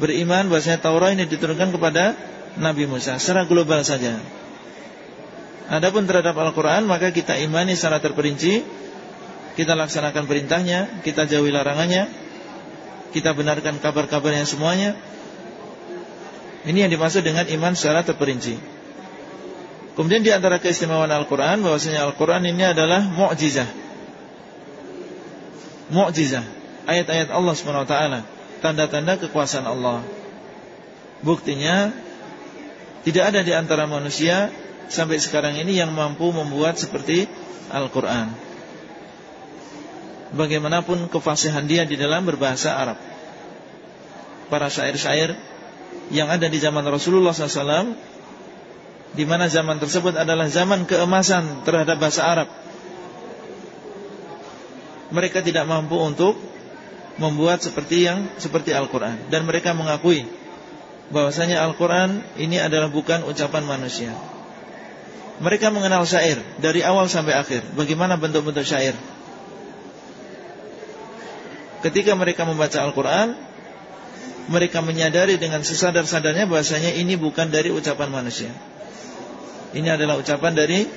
Beriman bahwasanya Taurat ini diturunkan kepada Nabi Musa Secara global saja. Adapun terhadap Al-Quran Maka kita imani secara terperinci Kita laksanakan perintahnya Kita jauhi larangannya Kita benarkan kabar-kabarnya semuanya. Ini yang dimaksud dengan iman secara terperinci Kemudian di antara keistimewaan Al-Quran bahwasanya Al-Quran ini adalah mu'jizah. Mu'jizah. Ayat-ayat Allah SWT Tanda-tanda kekuasaan Allah. Buktinya Tidak ada di antara manusia Sampai sekarang ini yang mampu membuat seperti Al-Quran. Bagaimanapun kefasihan dia di dalam berbahasa Arab. Para syair-syair Yang ada di zaman Rasulullah SAW di mana zaman tersebut adalah zaman keemasan terhadap bahasa Arab. Mereka tidak mampu untuk membuat seperti yang seperti Al-Qur'an dan mereka mengakui bahwasanya Al-Qur'an ini adalah bukan ucapan manusia. Mereka mengenal syair dari awal sampai akhir. Bagaimana bentuk-bentuk syair? Ketika mereka membaca Al-Qur'an, mereka menyadari dengan sesadar-sadarnya bahwasanya ini bukan dari ucapan manusia. Ini adalah ucapan dari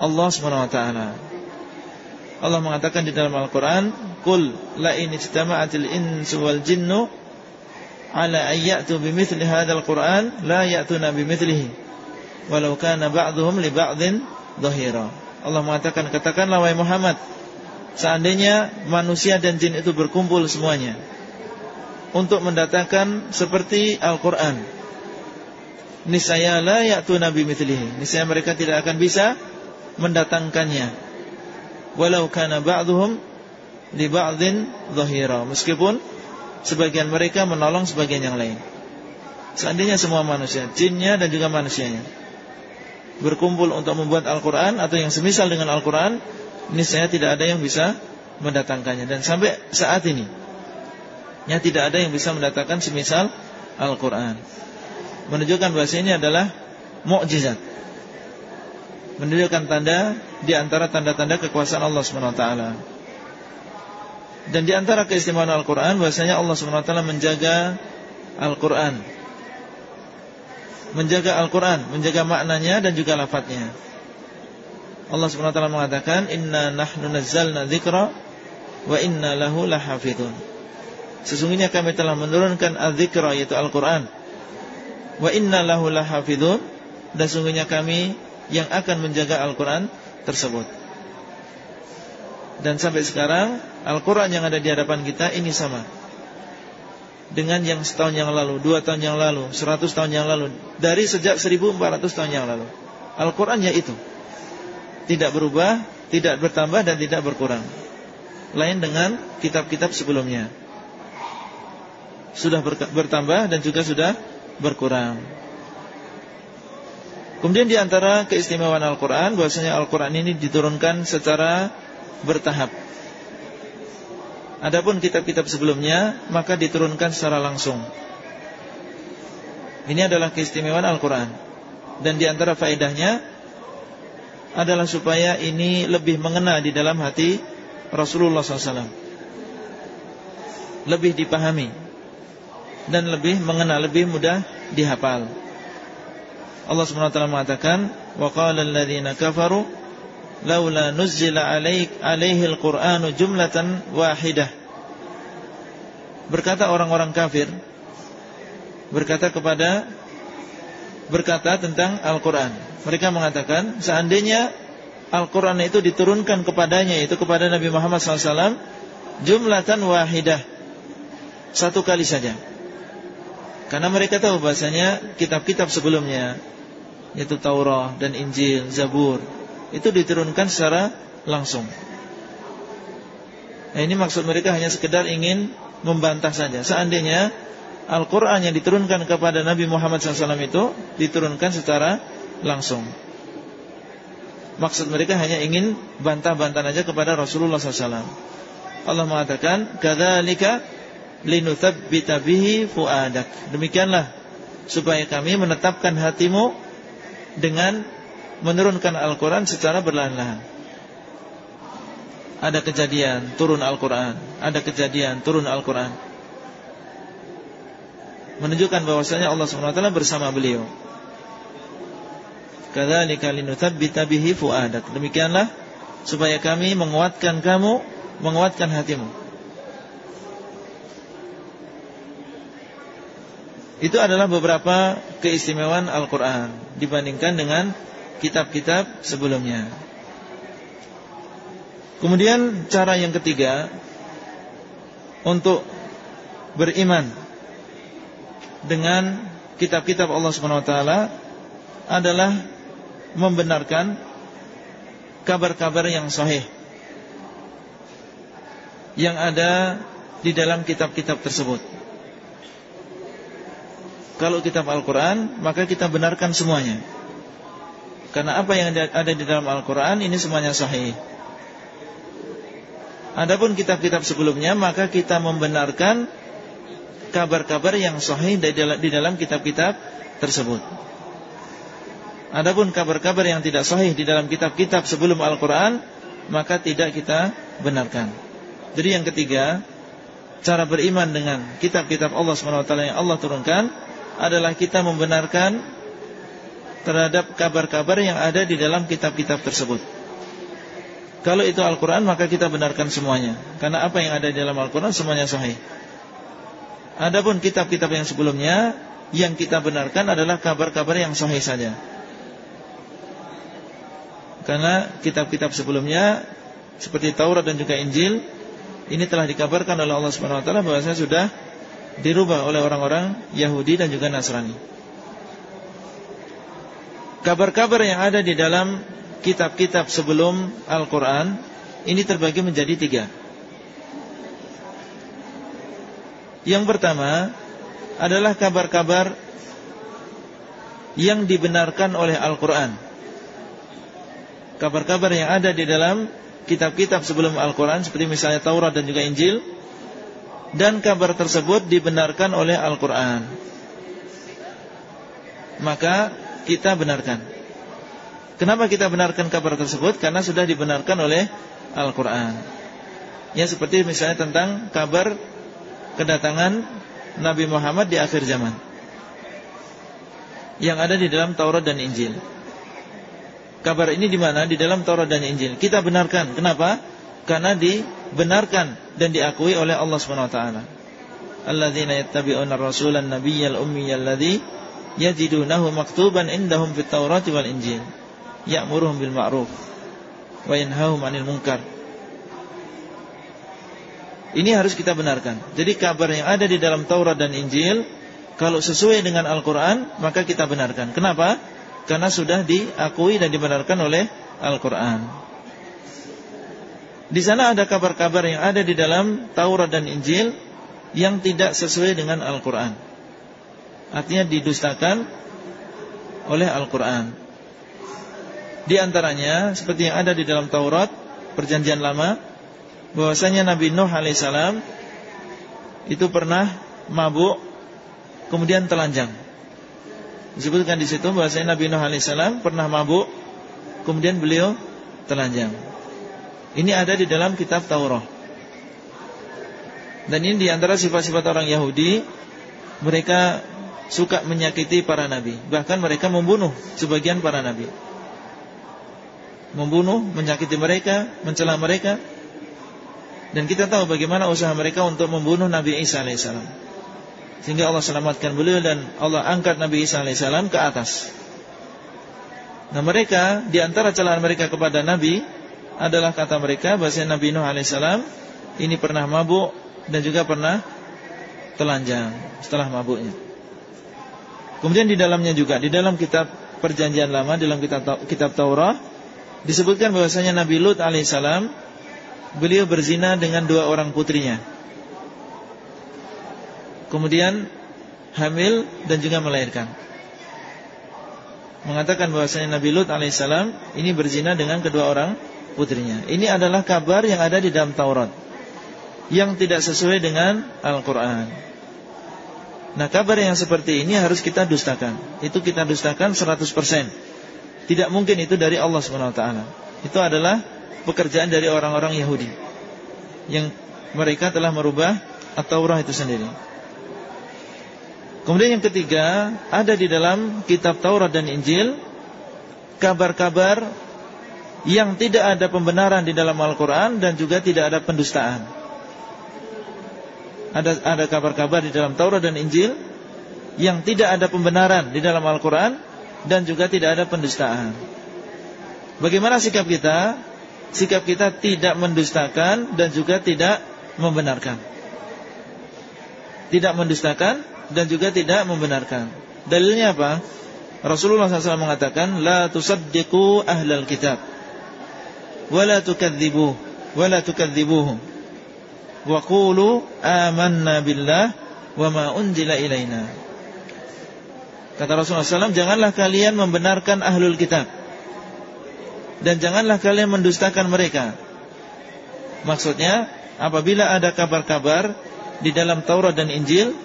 Allah SWT Allah mengatakan di dalam Al-Quran Qul la in ijtama'atil insu wal jinnu Ala ayyatu bimithli hadal Quran La ya'tuna bimithlihi Walau kana ba'duhum li ba'din Zahira Allah mengatakan Katakanlah wahai Muhammad Seandainya manusia dan jin itu berkumpul semuanya Untuk mendatangkan seperti Al-Quran niscaya la ya'tu nabi mithlihi niscaya mereka tidak akan bisa mendatangkannya. Walau kana ba'dhum li ba'dhin dhahira. Meskipun sebagian mereka menolong sebagian yang lain. Seandainya semua manusia jinnya dan juga manusianya berkumpul untuk membuat Al-Qur'an atau yang semisal dengan Al-Qur'an niscaya tidak ada yang bisa mendatangkannya. Dan sampai saat ini ya tidak ada yang bisa mendatangkan semisal Al-Qur'an menunjukkan bahwa ini adalah mukjizat. Menunjukkan tanda di antara tanda-tanda kekuasaan Allah Subhanahu wa taala. Dan di antara keistimewaan Al-Qur'an bahwasanya Allah Subhanahu wa taala menjaga Al-Qur'an. Menjaga Al-Qur'an, menjaga maknanya dan juga lafadznya. Allah Subhanahu wa taala mengatakan, "Inna nahnu nazzalna dzikra wa inna lahu lahafizun." Sesungguhnya kami telah menurunkan al-dzikra yaitu Al-Qur'an Wa inna lahu lahafidun. Dan sungguhnya kami yang akan menjaga Al-Quran tersebut. Dan sampai sekarang Al-Quran yang ada di hadapan kita ini sama. Dengan yang setahun yang lalu Dua tahun yang lalu Seratus tahun yang lalu Dari sejak 1400 tahun yang lalu. Al-Quran ya itu. Tidak berubah Tidak bertambah dan tidak berkurang. Lain dengan kitab-kitab sebelumnya. Sudah bertambah dan juga sudah berkurang. Kemudian di antara keistimewaan Al-Quran bahwasanya Al-Quran ini diturunkan secara bertahap. Adapun kitab-kitab sebelumnya maka diturunkan secara langsung. Ini adalah keistimewaan Al-Quran. Dan di antara faedahnya adalah supaya ini lebih mengena di dalam hati Rasulullah SAW. Lebih dipahami dan lebih mengenal lebih mudah dihafal. Allah Subhanahu wa taala mengatakan, "Wa qala alladziina kafaru laula nuzzila 'alaihi al-Qur'anu jumlatan wahidah." Berkata orang-orang kafir berkata kepada berkata tentang Al-Qur'an. Mereka mengatakan, seandainya Al-Qur'an itu diturunkan kepadanya yaitu kepada Nabi Muhammad SAW jumlatan wahidah. Satu kali saja karena mereka tahu bahasanya kitab-kitab sebelumnya yaitu Taurat dan Injil, Zabur itu diturunkan secara langsung. Nah, ini maksud mereka hanya sekedar ingin membantah saja. Seandainya Al-Quran yang diturunkan kepada Nabi Muhammad SAW itu diturunkan secara langsung. Maksud mereka hanya ingin bantah-bantah saja kepada Rasulullah SAW. Allah mengatakan, "Kadzalika linuthabbita bihi fuadak. Demikianlah supaya kami menetapkan hatimu dengan menurunkan Al-Qur'an secara berlahan-lahan. Ada kejadian turun Al-Qur'an, ada kejadian turun Al-Qur'an. Menunjukkan bahwasanya Allah SWT bersama beliau. Kadzalika linuthabbita bihi fuadak. Demikianlah supaya kami menguatkan kamu, menguatkan hatimu. Itu adalah beberapa keistimewaan Al-Quran Dibandingkan dengan kitab-kitab sebelumnya. Kemudian cara yang ketiga Untuk beriman Dengan kitab-kitab Allah SWT Adalah membenarkan Kabar-kabar yang sahih Yang ada di dalam kitab-kitab tersebut kalau kitab Al-Quran Maka kita benarkan semuanya. Karena apa yang ada di dalam Al-Quran Ini semuanya sahih. Adapun kitab-kitab sebelumnya Maka kita membenarkan Kabar-kabar yang sahih Di dalam kitab-kitab tersebut. Adapun kabar-kabar yang tidak sahih Di dalam kitab-kitab sebelum Al-Quran Maka tidak kita benarkan. Jadi yang ketiga Cara beriman dengan kitab-kitab Allah SWT yang Allah turunkan adalah kita membenarkan terhadap kabar-kabar yang ada di dalam kitab-kitab tersebut. Kalau itu Al-Quran maka kita benarkan semuanya. Karena apa yang ada di dalam Al-Quran semuanya sahih. Adapun kitab-kitab yang sebelumnya Yang kita benarkan adalah kabar-kabar yang sahih saja. Karena kitab-kitab sebelumnya Seperti Taurat dan juga Injil Ini telah dikabarkan oleh Allah SWT Bahwasanya sudah dirubah oleh orang-orang Yahudi dan juga Nasrani. Kabar-kabar yang ada di dalam kitab-kitab sebelum Al-Quran Ini terbagi menjadi tiga Yang pertama adalah kabar-kabar yang dibenarkan oleh Al-Quran Kabar-kabar yang ada di dalam kitab-kitab sebelum Al-Quran Seperti misalnya Taurat dan juga Injil Dan kabar tersebut dibenarkan oleh Al-Quran Maka kita benarkan Kenapa kita benarkan kabar tersebut? Karena sudah dibenarkan oleh Al-Quran Ya seperti misalnya tentang kabar kedatangan Nabi Muhammad di akhir zaman yang ada di dalam Taurat dan Injil. Kabar ini di mana? Di dalam Taurat dan Injil. Kita benarkan. Kenapa? Karena dibenarkan dan diakui oleh Allah Subhanahu wa taala. Alladzina yattabi'una ar-rasulan nabiyyal ummiyal ladzi yajidunahu maktuban indahum fit Taurati wal Injil. Ya'muruhum bil ma'ruf wa yanhahum 'anil munkar ini harus kita benarkan. Jadi kabar yang ada di dalam Taurat dan Injil kalau sesuai dengan Al-Quran maka kita benarkan. Kenapa? Karena sudah diakui dan dibenarkan oleh Al-Quran. Di sana ada kabar-kabar yang ada di dalam Taurat dan Injil yang tidak sesuai dengan Al-Quran. Artinya didustakan oleh Al-Quran. Di antaranya seperti yang ada di dalam Taurat, Perjanjian Lama, bahwasanya Nabi Nuh alaihissalam itu pernah mabuk kemudian telanjang. Disebutkan di situ bahwasanya Nabi Nuh alaihissalam pernah mabuk kemudian beliau telanjang. Ini ada di dalam kitab Taurat. Dan ini di antara sifat-sifat orang Yahudi, mereka suka menyakiti para nabi, bahkan mereka membunuh sebagian para nabi. Membunuh, menyakiti mereka, mencela mereka dan kita tahu bagaimana usaha mereka untuk membunuh Nabi Isa alaihissalam. Sehingga Allah selamatkan beliau dan Allah angkat Nabi Isa alaihissalam ke atas. Nah mereka di antara celaan mereka kepada Nabi adalah kata mereka bahasa Nabi Nuh alaihissalam ini pernah mabuk dan juga pernah telanjang setelah mabuknya. Kemudian di dalamnya juga di dalam kitab Perjanjian Lama dalam kitab kitab Taurat disebutkan bahwasanya Nabi Lut alaihissalam beliau berzina dengan dua orang putrinya. Kemudian hamil dan juga melahirkan. Mengatakan bahwasanya Nabi Lut alaihissalam ini berzina dengan kedua orang putrinya. Ini adalah kabar yang ada di dalam Taurat yang tidak sesuai dengan Al-Qur'an. Nah, kabar yang seperti ini harus kita dustakan. Itu kita dustakan 100%. Tidak mungkin itu dari Allah Subhanahu wa taala. Itu adalah pekerjaan dari orang-orang Yahudi yang mereka telah merubah At-Taurah itu sendiri. Kemudian yang ketiga, ada di dalam kitab Taurat dan Injil kabar-kabar yang tidak ada pembenaran di dalam Al-Qur'an dan juga tidak ada pendustaan. Ada ada kabar-kabar di dalam Taurat dan Injil yang tidak ada pembenaran di dalam Al-Qur'an dan juga tidak ada pendustaan. Bagaimana sikap kita sikap kita tidak mendustakan dan juga tidak membenarkan. Tidak mendustakan dan juga tidak membenarkan. Dalilnya apa? Rasulullah SAW mengatakan, La tusaddiqu ahlal kitab, la tukadzibuhum, wa qulu amanna billah, wa ma unjila ilaina. Kata Rasulullah SAW, janganlah kalian membenarkan ahlul kitab dan janganlah kalian mendustakan mereka. Maksudnya, apabila ada kabar-kabar di dalam Taurat dan Injil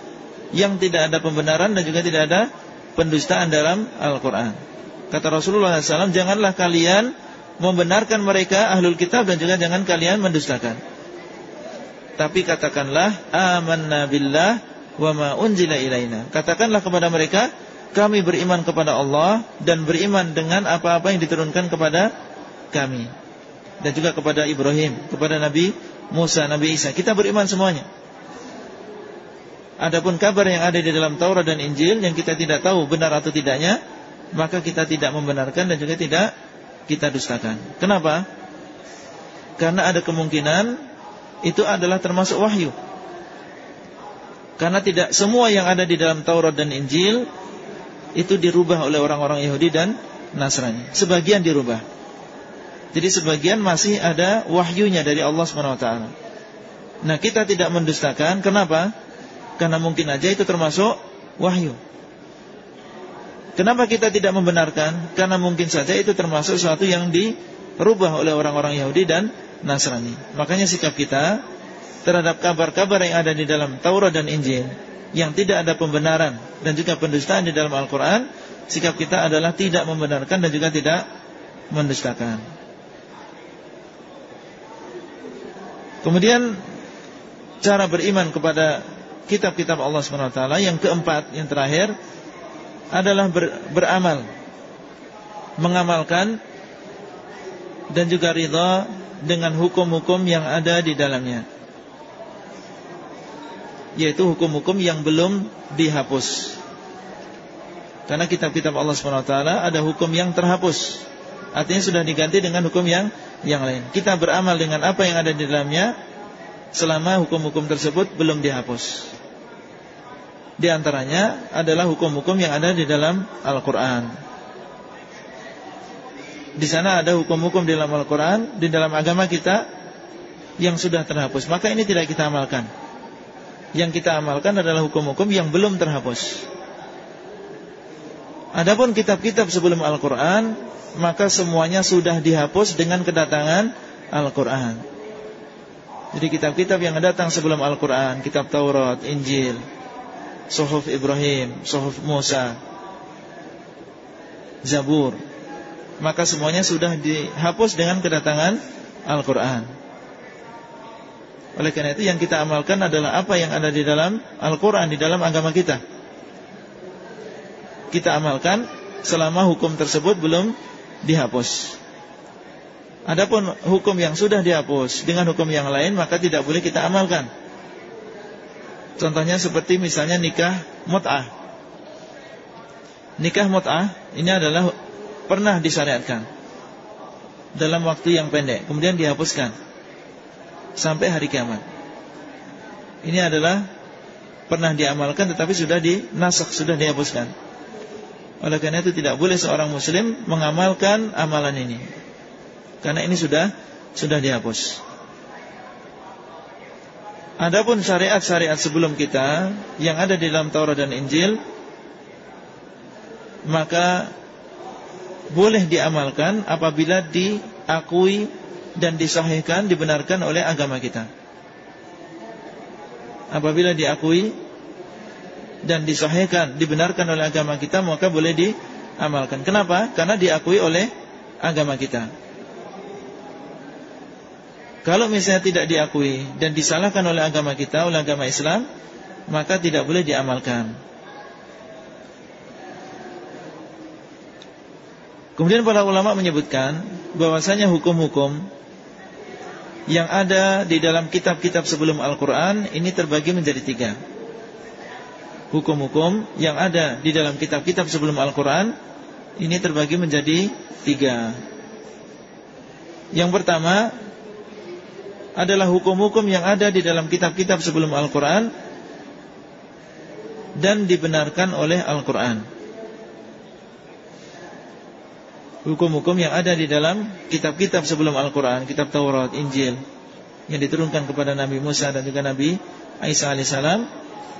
yang tidak ada pembenaran dan juga tidak ada pendustaan dalam Al-Quran. Kata Rasulullah SAW, janganlah kalian membenarkan mereka ahlul kitab dan juga jangan kalian mendustakan. Tapi katakanlah, amanna billah wa ma unjila ilaina. Katakanlah kepada mereka, kami beriman kepada Allah dan beriman dengan apa-apa yang diturunkan kepada kami dan juga kepada Ibrahim, kepada Nabi Musa, Nabi Isa. Kita beriman semuanya. Adapun kabar yang ada di dalam Taurat dan Injil yang kita tidak tahu benar atau tidaknya, maka kita tidak membenarkan dan juga tidak kita dustakan. Kenapa? Karena ada kemungkinan itu adalah termasuk wahyu. Karena tidak semua yang ada di dalam Taurat dan Injil itu dirubah oleh orang-orang Yahudi dan Nasrani. Sebagian dirubah. Jadi sebagian masih ada wahyunya dari Allah SWT. Nah kita tidak mendustakan. Kenapa? Karena mungkin aja itu termasuk wahyu. Kenapa kita tidak membenarkan? Karena mungkin saja itu termasuk sesuatu yang dirubah oleh orang-orang Yahudi dan Nasrani. Makanya sikap kita terhadap kabar-kabar yang ada di dalam Taurat dan Injil yang tidak ada pembenaran dan juga pendustaan di dalam Al-Quran, sikap kita adalah tidak membenarkan dan juga tidak mendustakan. Kemudian cara beriman kepada kitab-kitab Allah SWT yang keempat, yang terakhir adalah ber, beramal. Mengamalkan Dan juga ridha Dengan hukum-hukum yang ada di dalamnya. Yaitu hukum-hukum yang belum dihapus. Karena kitab-kitab Allah SWT Ada hukum yang terhapus. Artinya sudah diganti dengan hukum yang yang lain. Kita beramal dengan apa yang ada di dalamnya Selama hukum-hukum tersebut belum dihapus di antaranya adalah hukum-hukum yang ada di dalam Al-Quran. Di sana ada hukum-hukum di dalam Al-Quran Di dalam agama kita Yang sudah terhapus. Maka ini tidak kita amalkan. Yang kita amalkan adalah hukum-hukum yang belum terhapus. Adapun kitab-kitab sebelum Al-Quran Maka semuanya sudah dihapus dengan kedatangan Al-Quran. Jadi kitab-kitab yang datang sebelum Al-Quran Kitab Taurat, Injil Suhuf Ibrahim, Suhuf Musa, Zabur. Maka semuanya sudah dihapus dengan kedatangan Al-Quran. Oleh karena itu yang kita amalkan adalah apa yang ada di dalam Al-Quran, di dalam agama kita. Kita amalkan selama hukum tersebut belum dihapus. Adapun hukum yang sudah dihapus dengan hukum yang lain maka tidak boleh kita amalkan. Contohnya seperti misalnya nikah mut'ah. Nikah mut'ah ini adalah pernah disyariatkan dalam waktu yang pendek, kemudian dihapuskan sampai hari kiamat. Ini adalah pernah diamalkan tetapi sudah dinasak, sudah dihapuskan. Oleh karena itu tidak boleh seorang muslim mengamalkan amalan ini. Karena ini sudah sudah dihapus. Adapun syariat-syariat sebelum kita yang ada di dalam Taurat dan Injil maka boleh diamalkan apabila diakui dan disahihkan dibenarkan oleh agama kita. Apabila diakui dan disahihkan dibenarkan oleh agama kita maka boleh diamalkan. Kenapa? Karena diakui oleh agama kita. Kalau misalnya tidak diakui dan disalahkan oleh agama kita, oleh agama Islam, maka tidak boleh diamalkan. Kemudian para ulama menyebutkan bahwasanya hukum-hukum yang ada di dalam kitab-kitab sebelum Al-Quran ini terbagi menjadi tiga. Hukum-hukum yang ada di dalam kitab-kitab sebelum Al-Quran ini terbagi menjadi tiga. Yang pertama adalah hukum-hukum yang ada di dalam kitab-kitab sebelum Al-Quran dan dibenarkan oleh Al-Quran. Hukum-hukum yang ada di dalam kitab-kitab sebelum Al-Quran, kitab Taurat, Injil, yang diturunkan kepada Nabi Musa dan juga Nabi Isa alaihissalam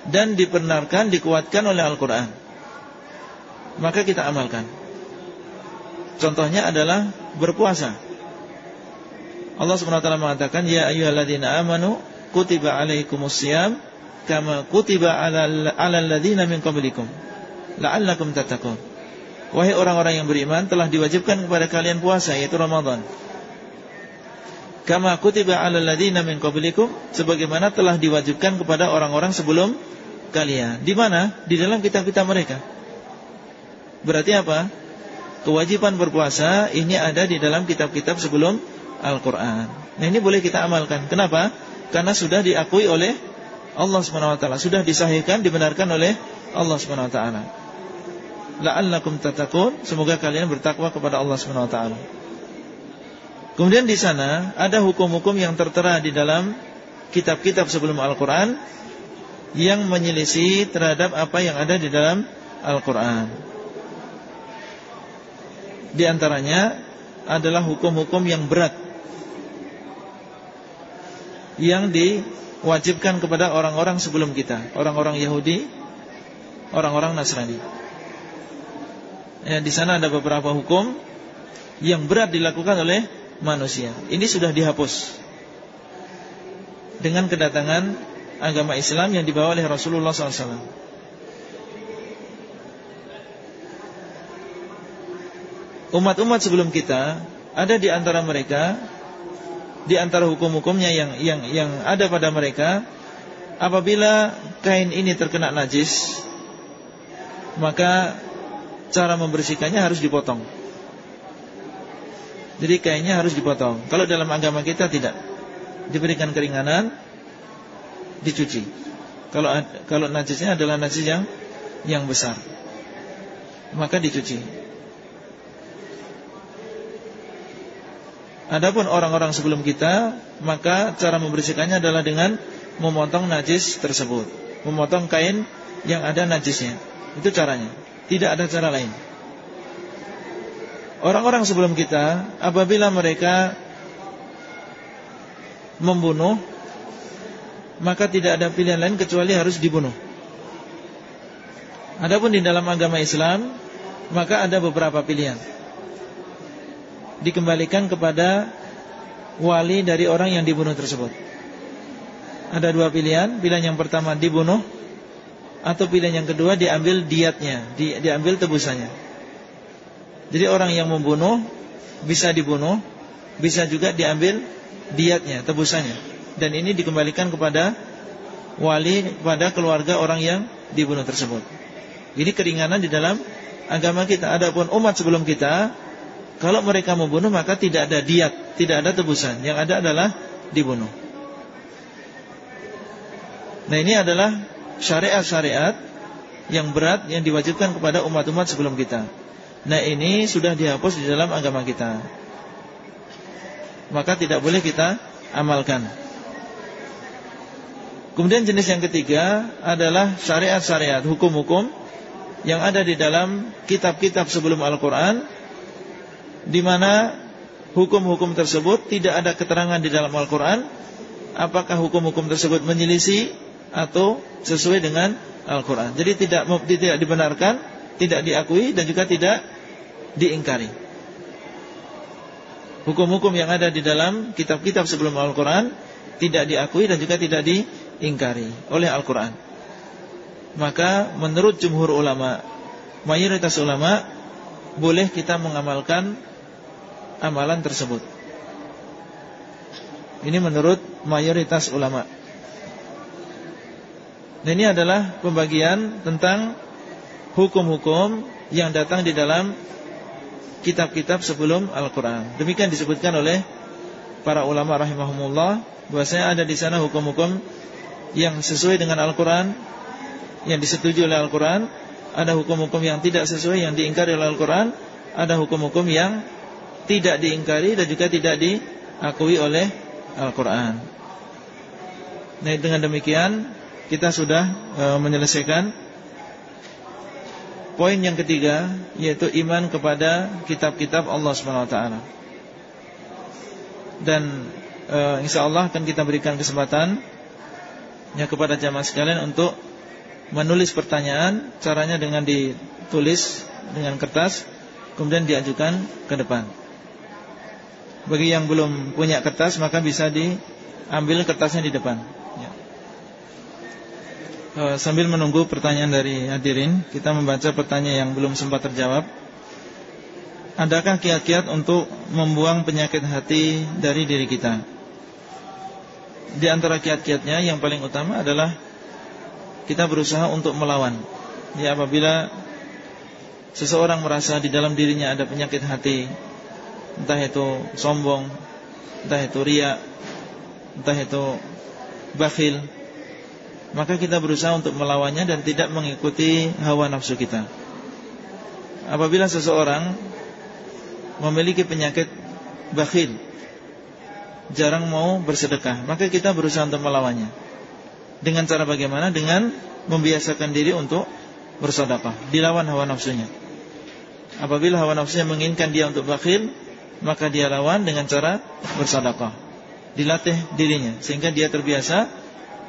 dan dibenarkan, dikuatkan oleh Al-Quran. Maka kita amalkan. Contohnya adalah berpuasa. Allah SWT mengatakan Ya ayuhalladzina amanu Kutiba alaikumus Kama kutiba ala alladhina min qablikum. La'allakum tatakun Wahai orang-orang yang beriman Telah diwajibkan kepada kalian puasa Yaitu Ramadan. Kama kutiba ala alladhina min qablikum Sebagaimana telah diwajibkan kepada orang-orang sebelum kalian. Di mana? Di dalam kitab-kitab mereka. Berarti apa? Kewajiban berpuasa ini ada di dalam kitab-kitab sebelum Al-Quran. Nah ini boleh kita amalkan. Kenapa? Karena sudah diakui oleh Allah SWT Sudah disahihkan, dibenarkan oleh Allah SWT La'allakum tatakun Semoga kalian bertakwa kepada Allah SWT Kemudian di sana Ada hukum-hukum yang tertera di dalam Kitab-kitab sebelum Al-Quran Yang menyelisih terhadap apa yang ada di dalam Al-Quran. Di antaranya adalah hukum-hukum yang berat yang diwajibkan kepada orang-orang sebelum kita, orang-orang Yahudi, orang-orang Nasrani. Ya, di sana ada beberapa hukum yang berat dilakukan oleh manusia. Ini sudah dihapus dengan kedatangan agama Islam yang dibawa oleh Rasulullah SAW. Umat-umat sebelum kita ada di antara mereka di antara hukum-hukumnya yang yang yang ada pada mereka apabila kain ini terkena najis maka cara membersihkannya harus dipotong. Jadi kainnya harus dipotong. Kalau dalam agama kita tidak diberikan keringanan dicuci. Kalau kalau najisnya adalah najis yang yang besar maka dicuci. Adapun orang-orang sebelum kita, maka cara membersihkannya adalah dengan memotong najis tersebut, memotong kain yang ada najisnya. Itu caranya. Tidak ada cara lain. Orang-orang sebelum kita, apabila mereka membunuh, maka tidak ada pilihan lain kecuali harus dibunuh. Adapun di dalam agama Islam, maka ada beberapa pilihan dikembalikan kepada wali dari orang yang dibunuh tersebut. Ada dua pilihan, pilihan yang pertama dibunuh atau pilihan yang kedua diambil diatnya, di, diambil tebusannya. Jadi orang yang membunuh bisa dibunuh, bisa juga diambil diatnya, tebusannya. Dan ini dikembalikan kepada wali kepada keluarga orang yang dibunuh tersebut. Ini keringanan di dalam agama kita. Adapun umat sebelum kita kalau mereka membunuh maka tidak ada diat, tidak ada tebusan. Yang ada adalah dibunuh. Nah ini adalah syariat-syariat yang berat yang diwajibkan kepada umat-umat sebelum kita. Nah ini sudah dihapus di dalam agama kita. Maka tidak boleh kita amalkan. Kemudian jenis yang ketiga adalah syariat-syariat, hukum-hukum yang ada di dalam kitab-kitab sebelum Al-Quran di mana hukum-hukum tersebut tidak ada keterangan di dalam Al-Quran apakah hukum-hukum tersebut menyelisih atau sesuai dengan Al-Quran. Jadi tidak tidak dibenarkan, tidak diakui dan juga tidak diingkari. Hukum-hukum yang ada di dalam kitab-kitab sebelum Al-Quran tidak diakui dan juga tidak diingkari oleh Al-Quran. Maka menurut jumhur ulama, mayoritas ulama boleh kita mengamalkan amalan tersebut. Ini menurut mayoritas ulama. Dan ini adalah pembagian tentang hukum-hukum yang datang di dalam kitab-kitab sebelum Al-Quran. Demikian disebutkan oleh para ulama rahimahumullah bahwasanya ada di sana hukum-hukum yang sesuai dengan Al-Quran, yang disetujui oleh Al-Quran, ada hukum-hukum yang tidak sesuai yang diingkari oleh Al-Quran, ada hukum-hukum yang tidak diingkari dan juga tidak diakui oleh Al-Quran. Nah dengan demikian kita sudah e, menyelesaikan poin yang ketiga yaitu iman kepada kitab-kitab Allah Swt. Dan e, insya Allah akan kita berikan kesempatan ya kepada jamaah sekalian untuk menulis pertanyaan caranya dengan ditulis dengan kertas kemudian diajukan ke depan. Bagi yang belum punya kertas maka bisa diambil kertasnya di depan. Ya. Uh, sambil menunggu pertanyaan dari hadirin, kita membaca pertanyaan yang belum sempat terjawab. Adakah kiat-kiat untuk membuang penyakit hati dari diri kita? Di antara kiat-kiatnya yang paling utama adalah kita berusaha untuk melawan. Ya apabila seseorang merasa di dalam dirinya ada penyakit hati, entah itu sombong, entah itu ria, entah itu bakhil, maka kita berusaha untuk melawannya dan tidak mengikuti hawa nafsu kita. Apabila seseorang memiliki penyakit bakhil, jarang mau bersedekah, maka kita berusaha untuk melawannya. Dengan cara bagaimana? Dengan membiasakan diri untuk bersedekah, dilawan hawa nafsunya. Apabila hawa nafsunya menginginkan dia untuk bakhil, maka dia lawan dengan cara bersedekah. Dilatih dirinya sehingga dia terbiasa,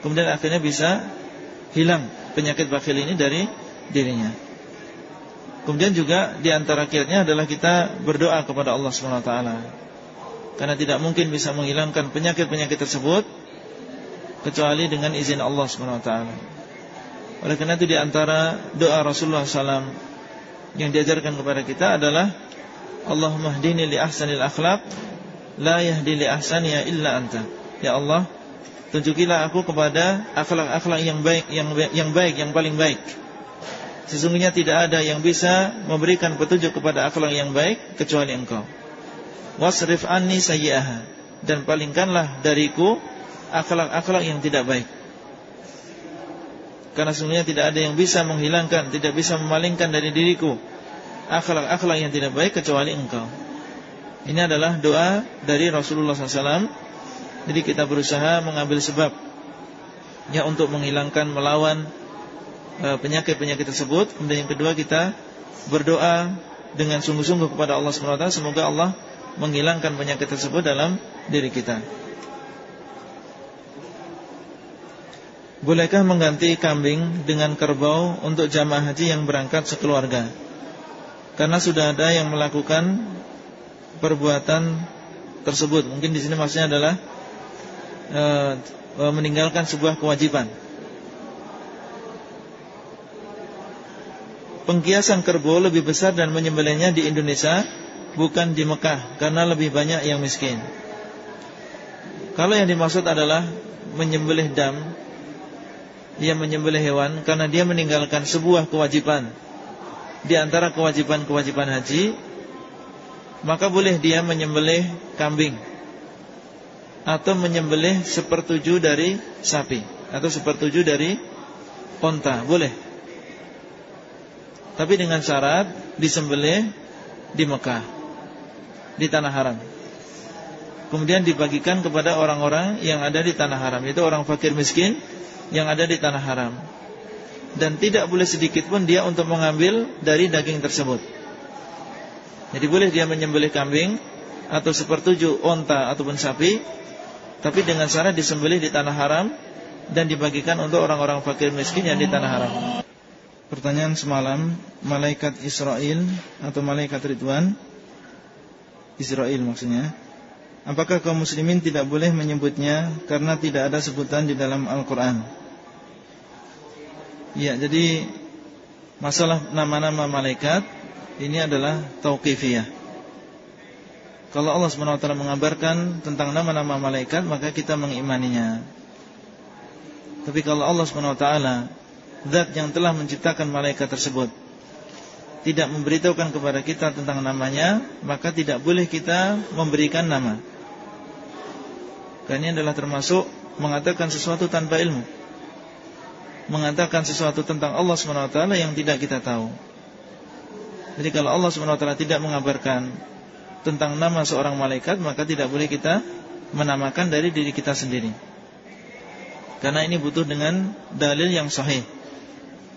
kemudian akhirnya bisa hilang penyakit bakhil ini dari dirinya. Kemudian juga di antara kiatnya adalah kita berdoa kepada Allah Subhanahu wa taala. Karena tidak mungkin bisa menghilangkan penyakit-penyakit tersebut kecuali dengan izin Allah Subhanahu wa taala. Oleh karena itu di antara doa Rasulullah SAW yang diajarkan kepada kita adalah Allahumma hdini li ahsanil akhlaq la yahdi li ahsaniya illa anta. Ya Allah, tunjukilah aku kepada akhlak-akhlak yang baik yang yang baik yang paling baik. Sesungguhnya tidak ada yang bisa memberikan petunjuk kepada akhlak yang baik kecuali Engkau. Wasrif anni sayyi'aha dan palingkanlah dariku akhlak-akhlak yang tidak baik. Karena sesungguhnya tidak ada yang bisa menghilangkan, tidak bisa memalingkan dari diriku akhlak-akhlak yang tidak baik kecuali engkau. Ini adalah doa dari Rasulullah SAW. Jadi kita berusaha mengambil sebab ya untuk menghilangkan, melawan e, penyakit-penyakit tersebut. Kemudian yang kedua kita berdoa dengan sungguh-sungguh kepada Allah SWT. Semoga Allah menghilangkan penyakit tersebut dalam diri kita. Bolehkah mengganti kambing dengan kerbau untuk jamaah haji yang berangkat sekeluarga? Karena sudah ada yang melakukan perbuatan tersebut. Mungkin di sini maksudnya adalah e, meninggalkan sebuah kewajiban. Pengkiasan kerbau lebih besar dan menyembelihnya di Indonesia bukan di Mekah karena lebih banyak yang miskin. Kalau yang dimaksud adalah menyembelih dam dia menyembelih hewan karena dia meninggalkan sebuah kewajiban di antara kewajiban-kewajiban haji, maka boleh dia menyembelih kambing atau menyembelih sepertujuh dari sapi atau sepertujuh dari onta, boleh. Tapi dengan syarat disembelih di Mekah, di tanah haram. Kemudian dibagikan kepada orang-orang yang ada di tanah haram, Itu orang fakir miskin yang ada di tanah haram dan tidak boleh sedikit pun dia untuk mengambil dari daging tersebut. Jadi boleh dia menyembelih kambing atau sepertujuh onta ataupun sapi, tapi dengan syarat disembelih di tanah haram dan dibagikan untuk orang-orang fakir miskin yang di tanah haram. Pertanyaan semalam, malaikat Israel atau malaikat Ridwan Israel maksudnya Apakah kaum muslimin tidak boleh menyebutnya Karena tidak ada sebutan di dalam Al-Quran Ya, jadi masalah nama-nama malaikat ini adalah tauqifiyah. Kalau Allah SWT mengabarkan tentang nama-nama malaikat, maka kita mengimaninya. Tapi kalau Allah SWT Zat yang telah menciptakan malaikat tersebut Tidak memberitahukan kepada kita tentang namanya Maka tidak boleh kita memberikan nama Karena ini adalah termasuk Mengatakan sesuatu tanpa ilmu mengatakan sesuatu tentang Allah SWT yang tidak kita tahu. Jadi kalau Allah SWT tidak mengabarkan tentang nama seorang malaikat, maka tidak boleh kita menamakan dari diri kita sendiri. Karena ini butuh dengan dalil yang sahih.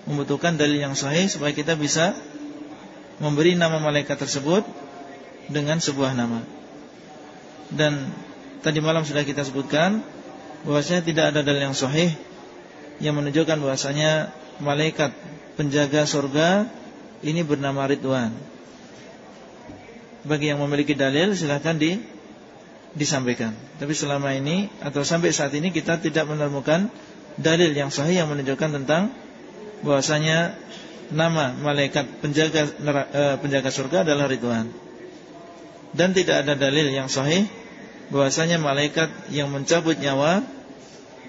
Membutuhkan dalil yang sahih supaya kita bisa memberi nama malaikat tersebut dengan sebuah nama. Dan tadi malam sudah kita sebutkan bahwasanya tidak ada dalil yang sahih yang menunjukkan bahwasanya malaikat penjaga surga ini bernama Ridwan. Bagi yang memiliki dalil silahkan di disampaikan. Tapi selama ini atau sampai saat ini kita tidak menemukan dalil yang sahih yang menunjukkan tentang bahwasanya nama malaikat penjaga eh, penjaga surga adalah Ridwan. Dan tidak ada dalil yang sahih bahwasanya malaikat yang mencabut nyawa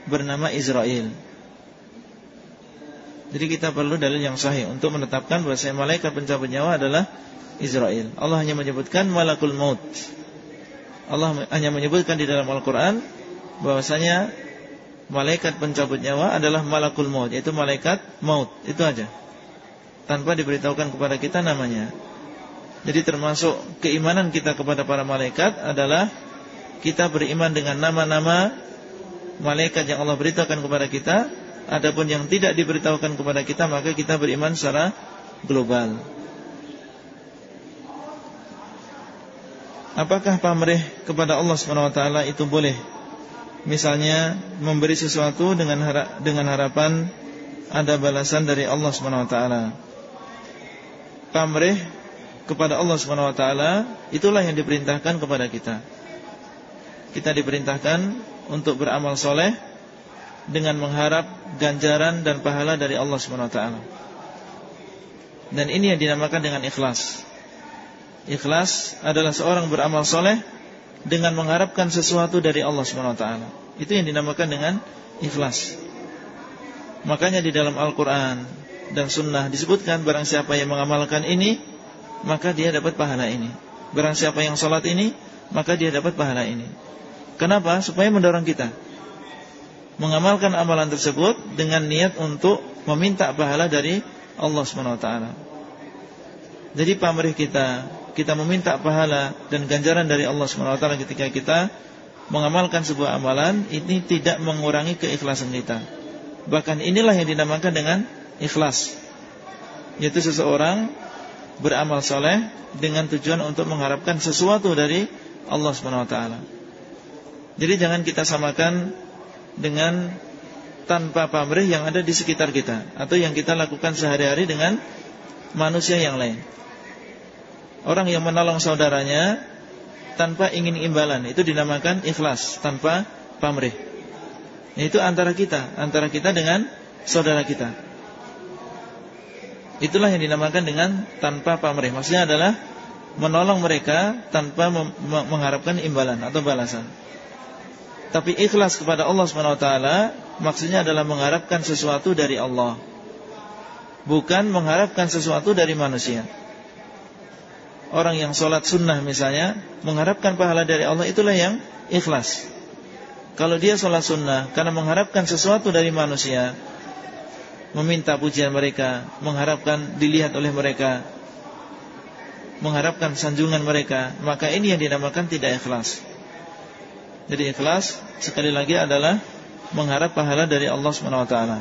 bernama Israel. Jadi kita perlu dalil yang sahih untuk menetapkan bahwa malaikat pencabut nyawa adalah Israel. Allah hanya menyebutkan malakul maut. Allah hanya menyebutkan di dalam Al-Quran bahwasanya malaikat pencabut nyawa adalah malakul maut, yaitu malaikat maut. Itu aja. Tanpa diberitahukan kepada kita namanya. Jadi termasuk keimanan kita kepada para malaikat adalah kita beriman dengan nama-nama malaikat yang Allah beritahukan kepada kita Adapun yang tidak diberitahukan kepada kita maka kita beriman secara global. Apakah pamrih kepada Allah SWT itu boleh? Misalnya memberi sesuatu dengan harap, dengan harapan ada balasan dari Allah SWT. Pamrih kepada Allah SWT itulah yang diperintahkan kepada kita. Kita diperintahkan untuk beramal soleh dengan mengharap ganjaran dan pahala dari Allah SWT. Dan ini yang dinamakan dengan ikhlas. Ikhlas adalah seorang beramal soleh dengan mengharapkan sesuatu dari Allah SWT. Itu yang dinamakan dengan ikhlas. Makanya di dalam Al-Quran dan Sunnah disebutkan barang siapa yang mengamalkan ini, maka dia dapat pahala ini. Barang siapa yang sholat ini, maka dia dapat pahala ini. Kenapa? Supaya mendorong kita mengamalkan amalan tersebut dengan niat untuk meminta pahala dari Allah SWT. Jadi pamrih kita kita meminta pahala dan ganjaran dari Allah SWT ketika kita mengamalkan sebuah amalan ini tidak mengurangi keikhlasan kita. Bahkan inilah yang dinamakan dengan ikhlas. Yaitu seseorang beramal soleh dengan tujuan untuk mengharapkan sesuatu dari Allah SWT. Jadi jangan kita samakan dengan tanpa pamrih yang ada di sekitar kita atau yang kita lakukan sehari-hari dengan manusia yang lain. Orang yang menolong saudaranya tanpa ingin imbalan itu dinamakan ikhlas tanpa pamrih. Itu antara kita, antara kita dengan saudara kita. Itulah yang dinamakan dengan tanpa pamrih. Maksudnya adalah menolong mereka tanpa mengharapkan imbalan atau balasan. Tapi ikhlas kepada Allah SWT maksudnya adalah mengharapkan sesuatu dari Allah. Bukan mengharapkan sesuatu dari manusia orang yang sholat sunnah misalnya mengharapkan pahala dari Allah itulah yang ikhlas. Kalau dia sholat sunnah karena mengharapkan sesuatu dari manusia, meminta pujian mereka, mengharapkan dilihat oleh mereka, mengharapkan sanjungan mereka, maka ini yang dinamakan tidak ikhlas. Jadi ikhlas sekali lagi adalah mengharap pahala dari Allah Subhanahu wa taala.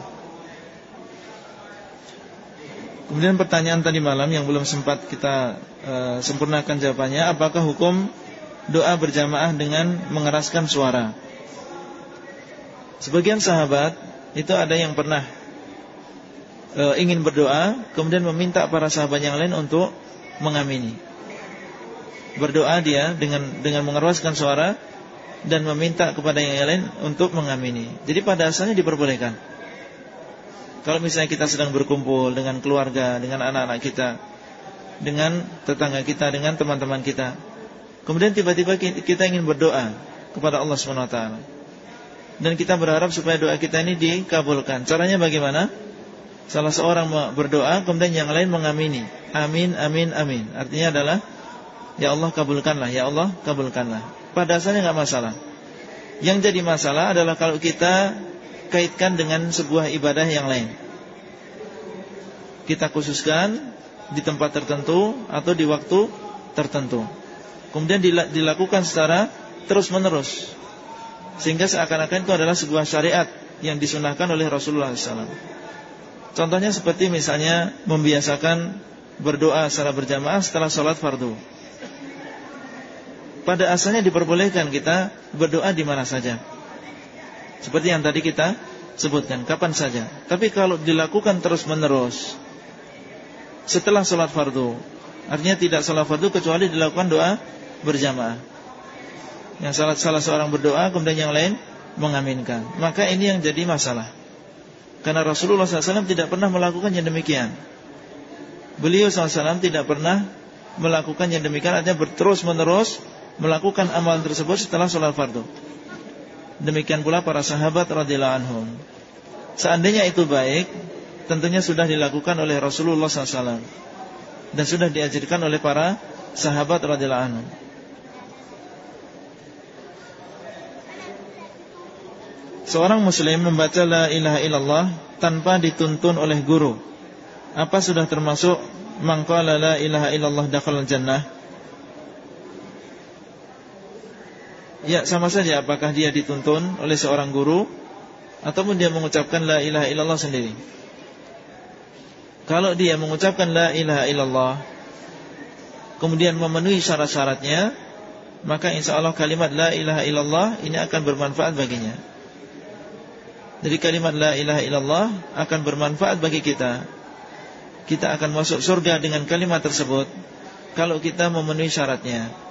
Kemudian pertanyaan tadi malam yang belum sempat kita uh, sempurnakan jawabannya, apakah hukum doa berjamaah dengan mengeraskan suara? Sebagian sahabat itu ada yang pernah uh, ingin berdoa, kemudian meminta para sahabat yang lain untuk mengamini. Berdoa dia dengan dengan mengeraskan suara dan meminta kepada yang lain untuk mengamini. Jadi pada asalnya diperbolehkan. Kalau misalnya kita sedang berkumpul dengan keluarga, dengan anak-anak kita, dengan tetangga kita, dengan teman-teman kita, kemudian tiba-tiba kita ingin berdoa kepada Allah SWT, dan kita berharap supaya doa kita ini dikabulkan. Caranya bagaimana? Salah seorang berdoa, kemudian yang lain mengamini. Amin, amin, amin. Artinya adalah, Ya Allah kabulkanlah, Ya Allah kabulkanlah. Pada asalnya nggak masalah. Yang jadi masalah adalah kalau kita kaitkan dengan sebuah ibadah yang lain. Kita khususkan di tempat tertentu atau di waktu tertentu. Kemudian dilakukan secara terus-menerus. Sehingga seakan-akan itu adalah sebuah syariat yang disunahkan oleh Rasulullah SAW. Contohnya seperti misalnya membiasakan berdoa secara berjamaah setelah sholat fardu. Pada asalnya diperbolehkan kita berdoa di mana saja. Seperti yang tadi kita sebutkan, kapan saja. Tapi kalau dilakukan terus-menerus setelah sholat fardu, artinya tidak sholat fardu kecuali dilakukan doa berjamaah. Yang salah salah seorang berdoa, kemudian yang lain mengaminkan. Maka ini yang jadi masalah. Karena Rasulullah SAW tidak pernah melakukan yang demikian. Beliau SAW tidak pernah melakukan yang demikian, artinya berterus menerus melakukan amalan tersebut setelah sholat fardu. Demikian pula para sahabat radhiyallahu anhum. Seandainya itu baik, tentunya sudah dilakukan oleh Rasulullah SAW dan sudah diajarkan oleh para sahabat radhiyallahu anhum. Seorang muslim membaca la ilaha illallah tanpa dituntun oleh guru. Apa sudah termasuk mangqala la ilaha illallah dakhala jannah? Ya sama saja. Apakah dia dituntun oleh seorang guru Ataupun dia mengucapkan la ilaha illallah sendiri? Kalau dia mengucapkan la ilaha illallah Kemudian memenuhi syarat-syaratnya Maka insya Allah kalimat la ilaha illallah Ini akan bermanfaat baginya. Jadi kalimat la ilaha illallah Akan bermanfaat bagi kita. Kita akan masuk surga dengan kalimat tersebut Kalau kita memenuhi syaratnya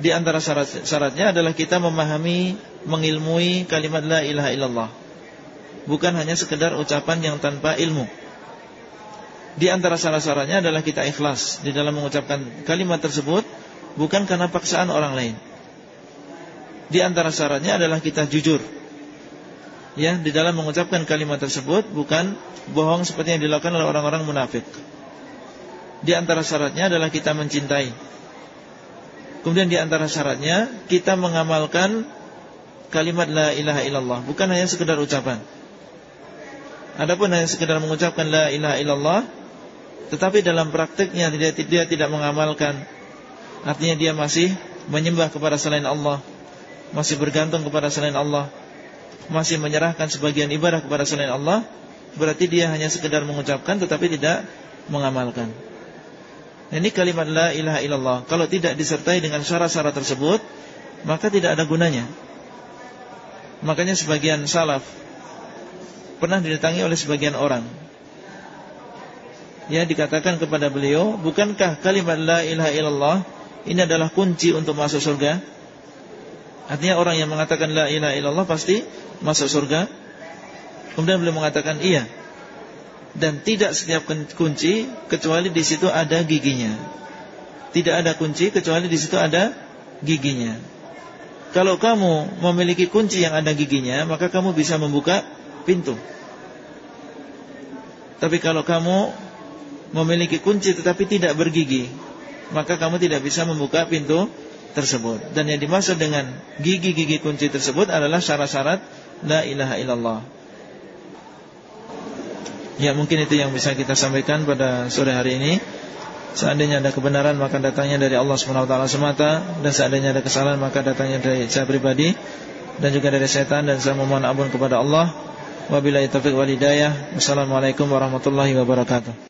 Di antara syarat, syaratnya adalah kita memahami Mengilmui kalimat la ilaha illallah Bukan hanya sekedar ucapan yang tanpa ilmu di antara syarat-syaratnya adalah kita ikhlas di dalam mengucapkan kalimat tersebut bukan karena paksaan orang lain. Di antara syaratnya adalah kita jujur. Ya, di dalam mengucapkan kalimat tersebut bukan bohong seperti yang dilakukan oleh orang-orang munafik. Di antara syaratnya adalah kita mencintai. Kemudian di antara syaratnya kita mengamalkan kalimat la ilaha illallah, bukan hanya sekedar ucapan. Adapun hanya sekedar mengucapkan la ilaha illallah tetapi dalam praktiknya dia, dia tidak mengamalkan. Artinya dia masih menyembah kepada selain Allah Masih bergantung kepada selain Allah Masih menyerahkan sebagian ibadah kepada selain Allah Berarti dia hanya sekedar mengucapkan tetapi tidak mengamalkan Ini kalimat la ilaha illallah Kalau tidak disertai dengan syarat-syarat tersebut Maka tidak ada gunanya Makanya sebagian salaf Pernah didatangi oleh sebagian orang ya dikatakan kepada beliau, bukankah kalimat la ilaha illallah ini adalah kunci untuk masuk surga? Artinya orang yang mengatakan la ilaha illallah pasti masuk surga. Kemudian beliau mengatakan iya. Dan tidak setiap kunci kecuali di situ ada giginya. Tidak ada kunci kecuali di situ ada giginya. Kalau kamu memiliki kunci yang ada giginya, maka kamu bisa membuka pintu. Tapi kalau kamu memiliki kunci tetapi tidak bergigi, maka kamu tidak bisa membuka pintu tersebut. Dan yang dimaksud dengan gigi-gigi kunci tersebut adalah syarat-syarat la ilaha illallah. Ya mungkin itu yang bisa kita sampaikan pada sore hari ini. Seandainya ada kebenaran maka datangnya dari Allah SWT semata Dan seandainya ada kesalahan maka datangnya dari saya pribadi Dan juga dari setan dan saya memohon ampun kepada Allah. Wabillahi taufiq walidayah Wassalamualaikum warahmatullahi wabarakatuh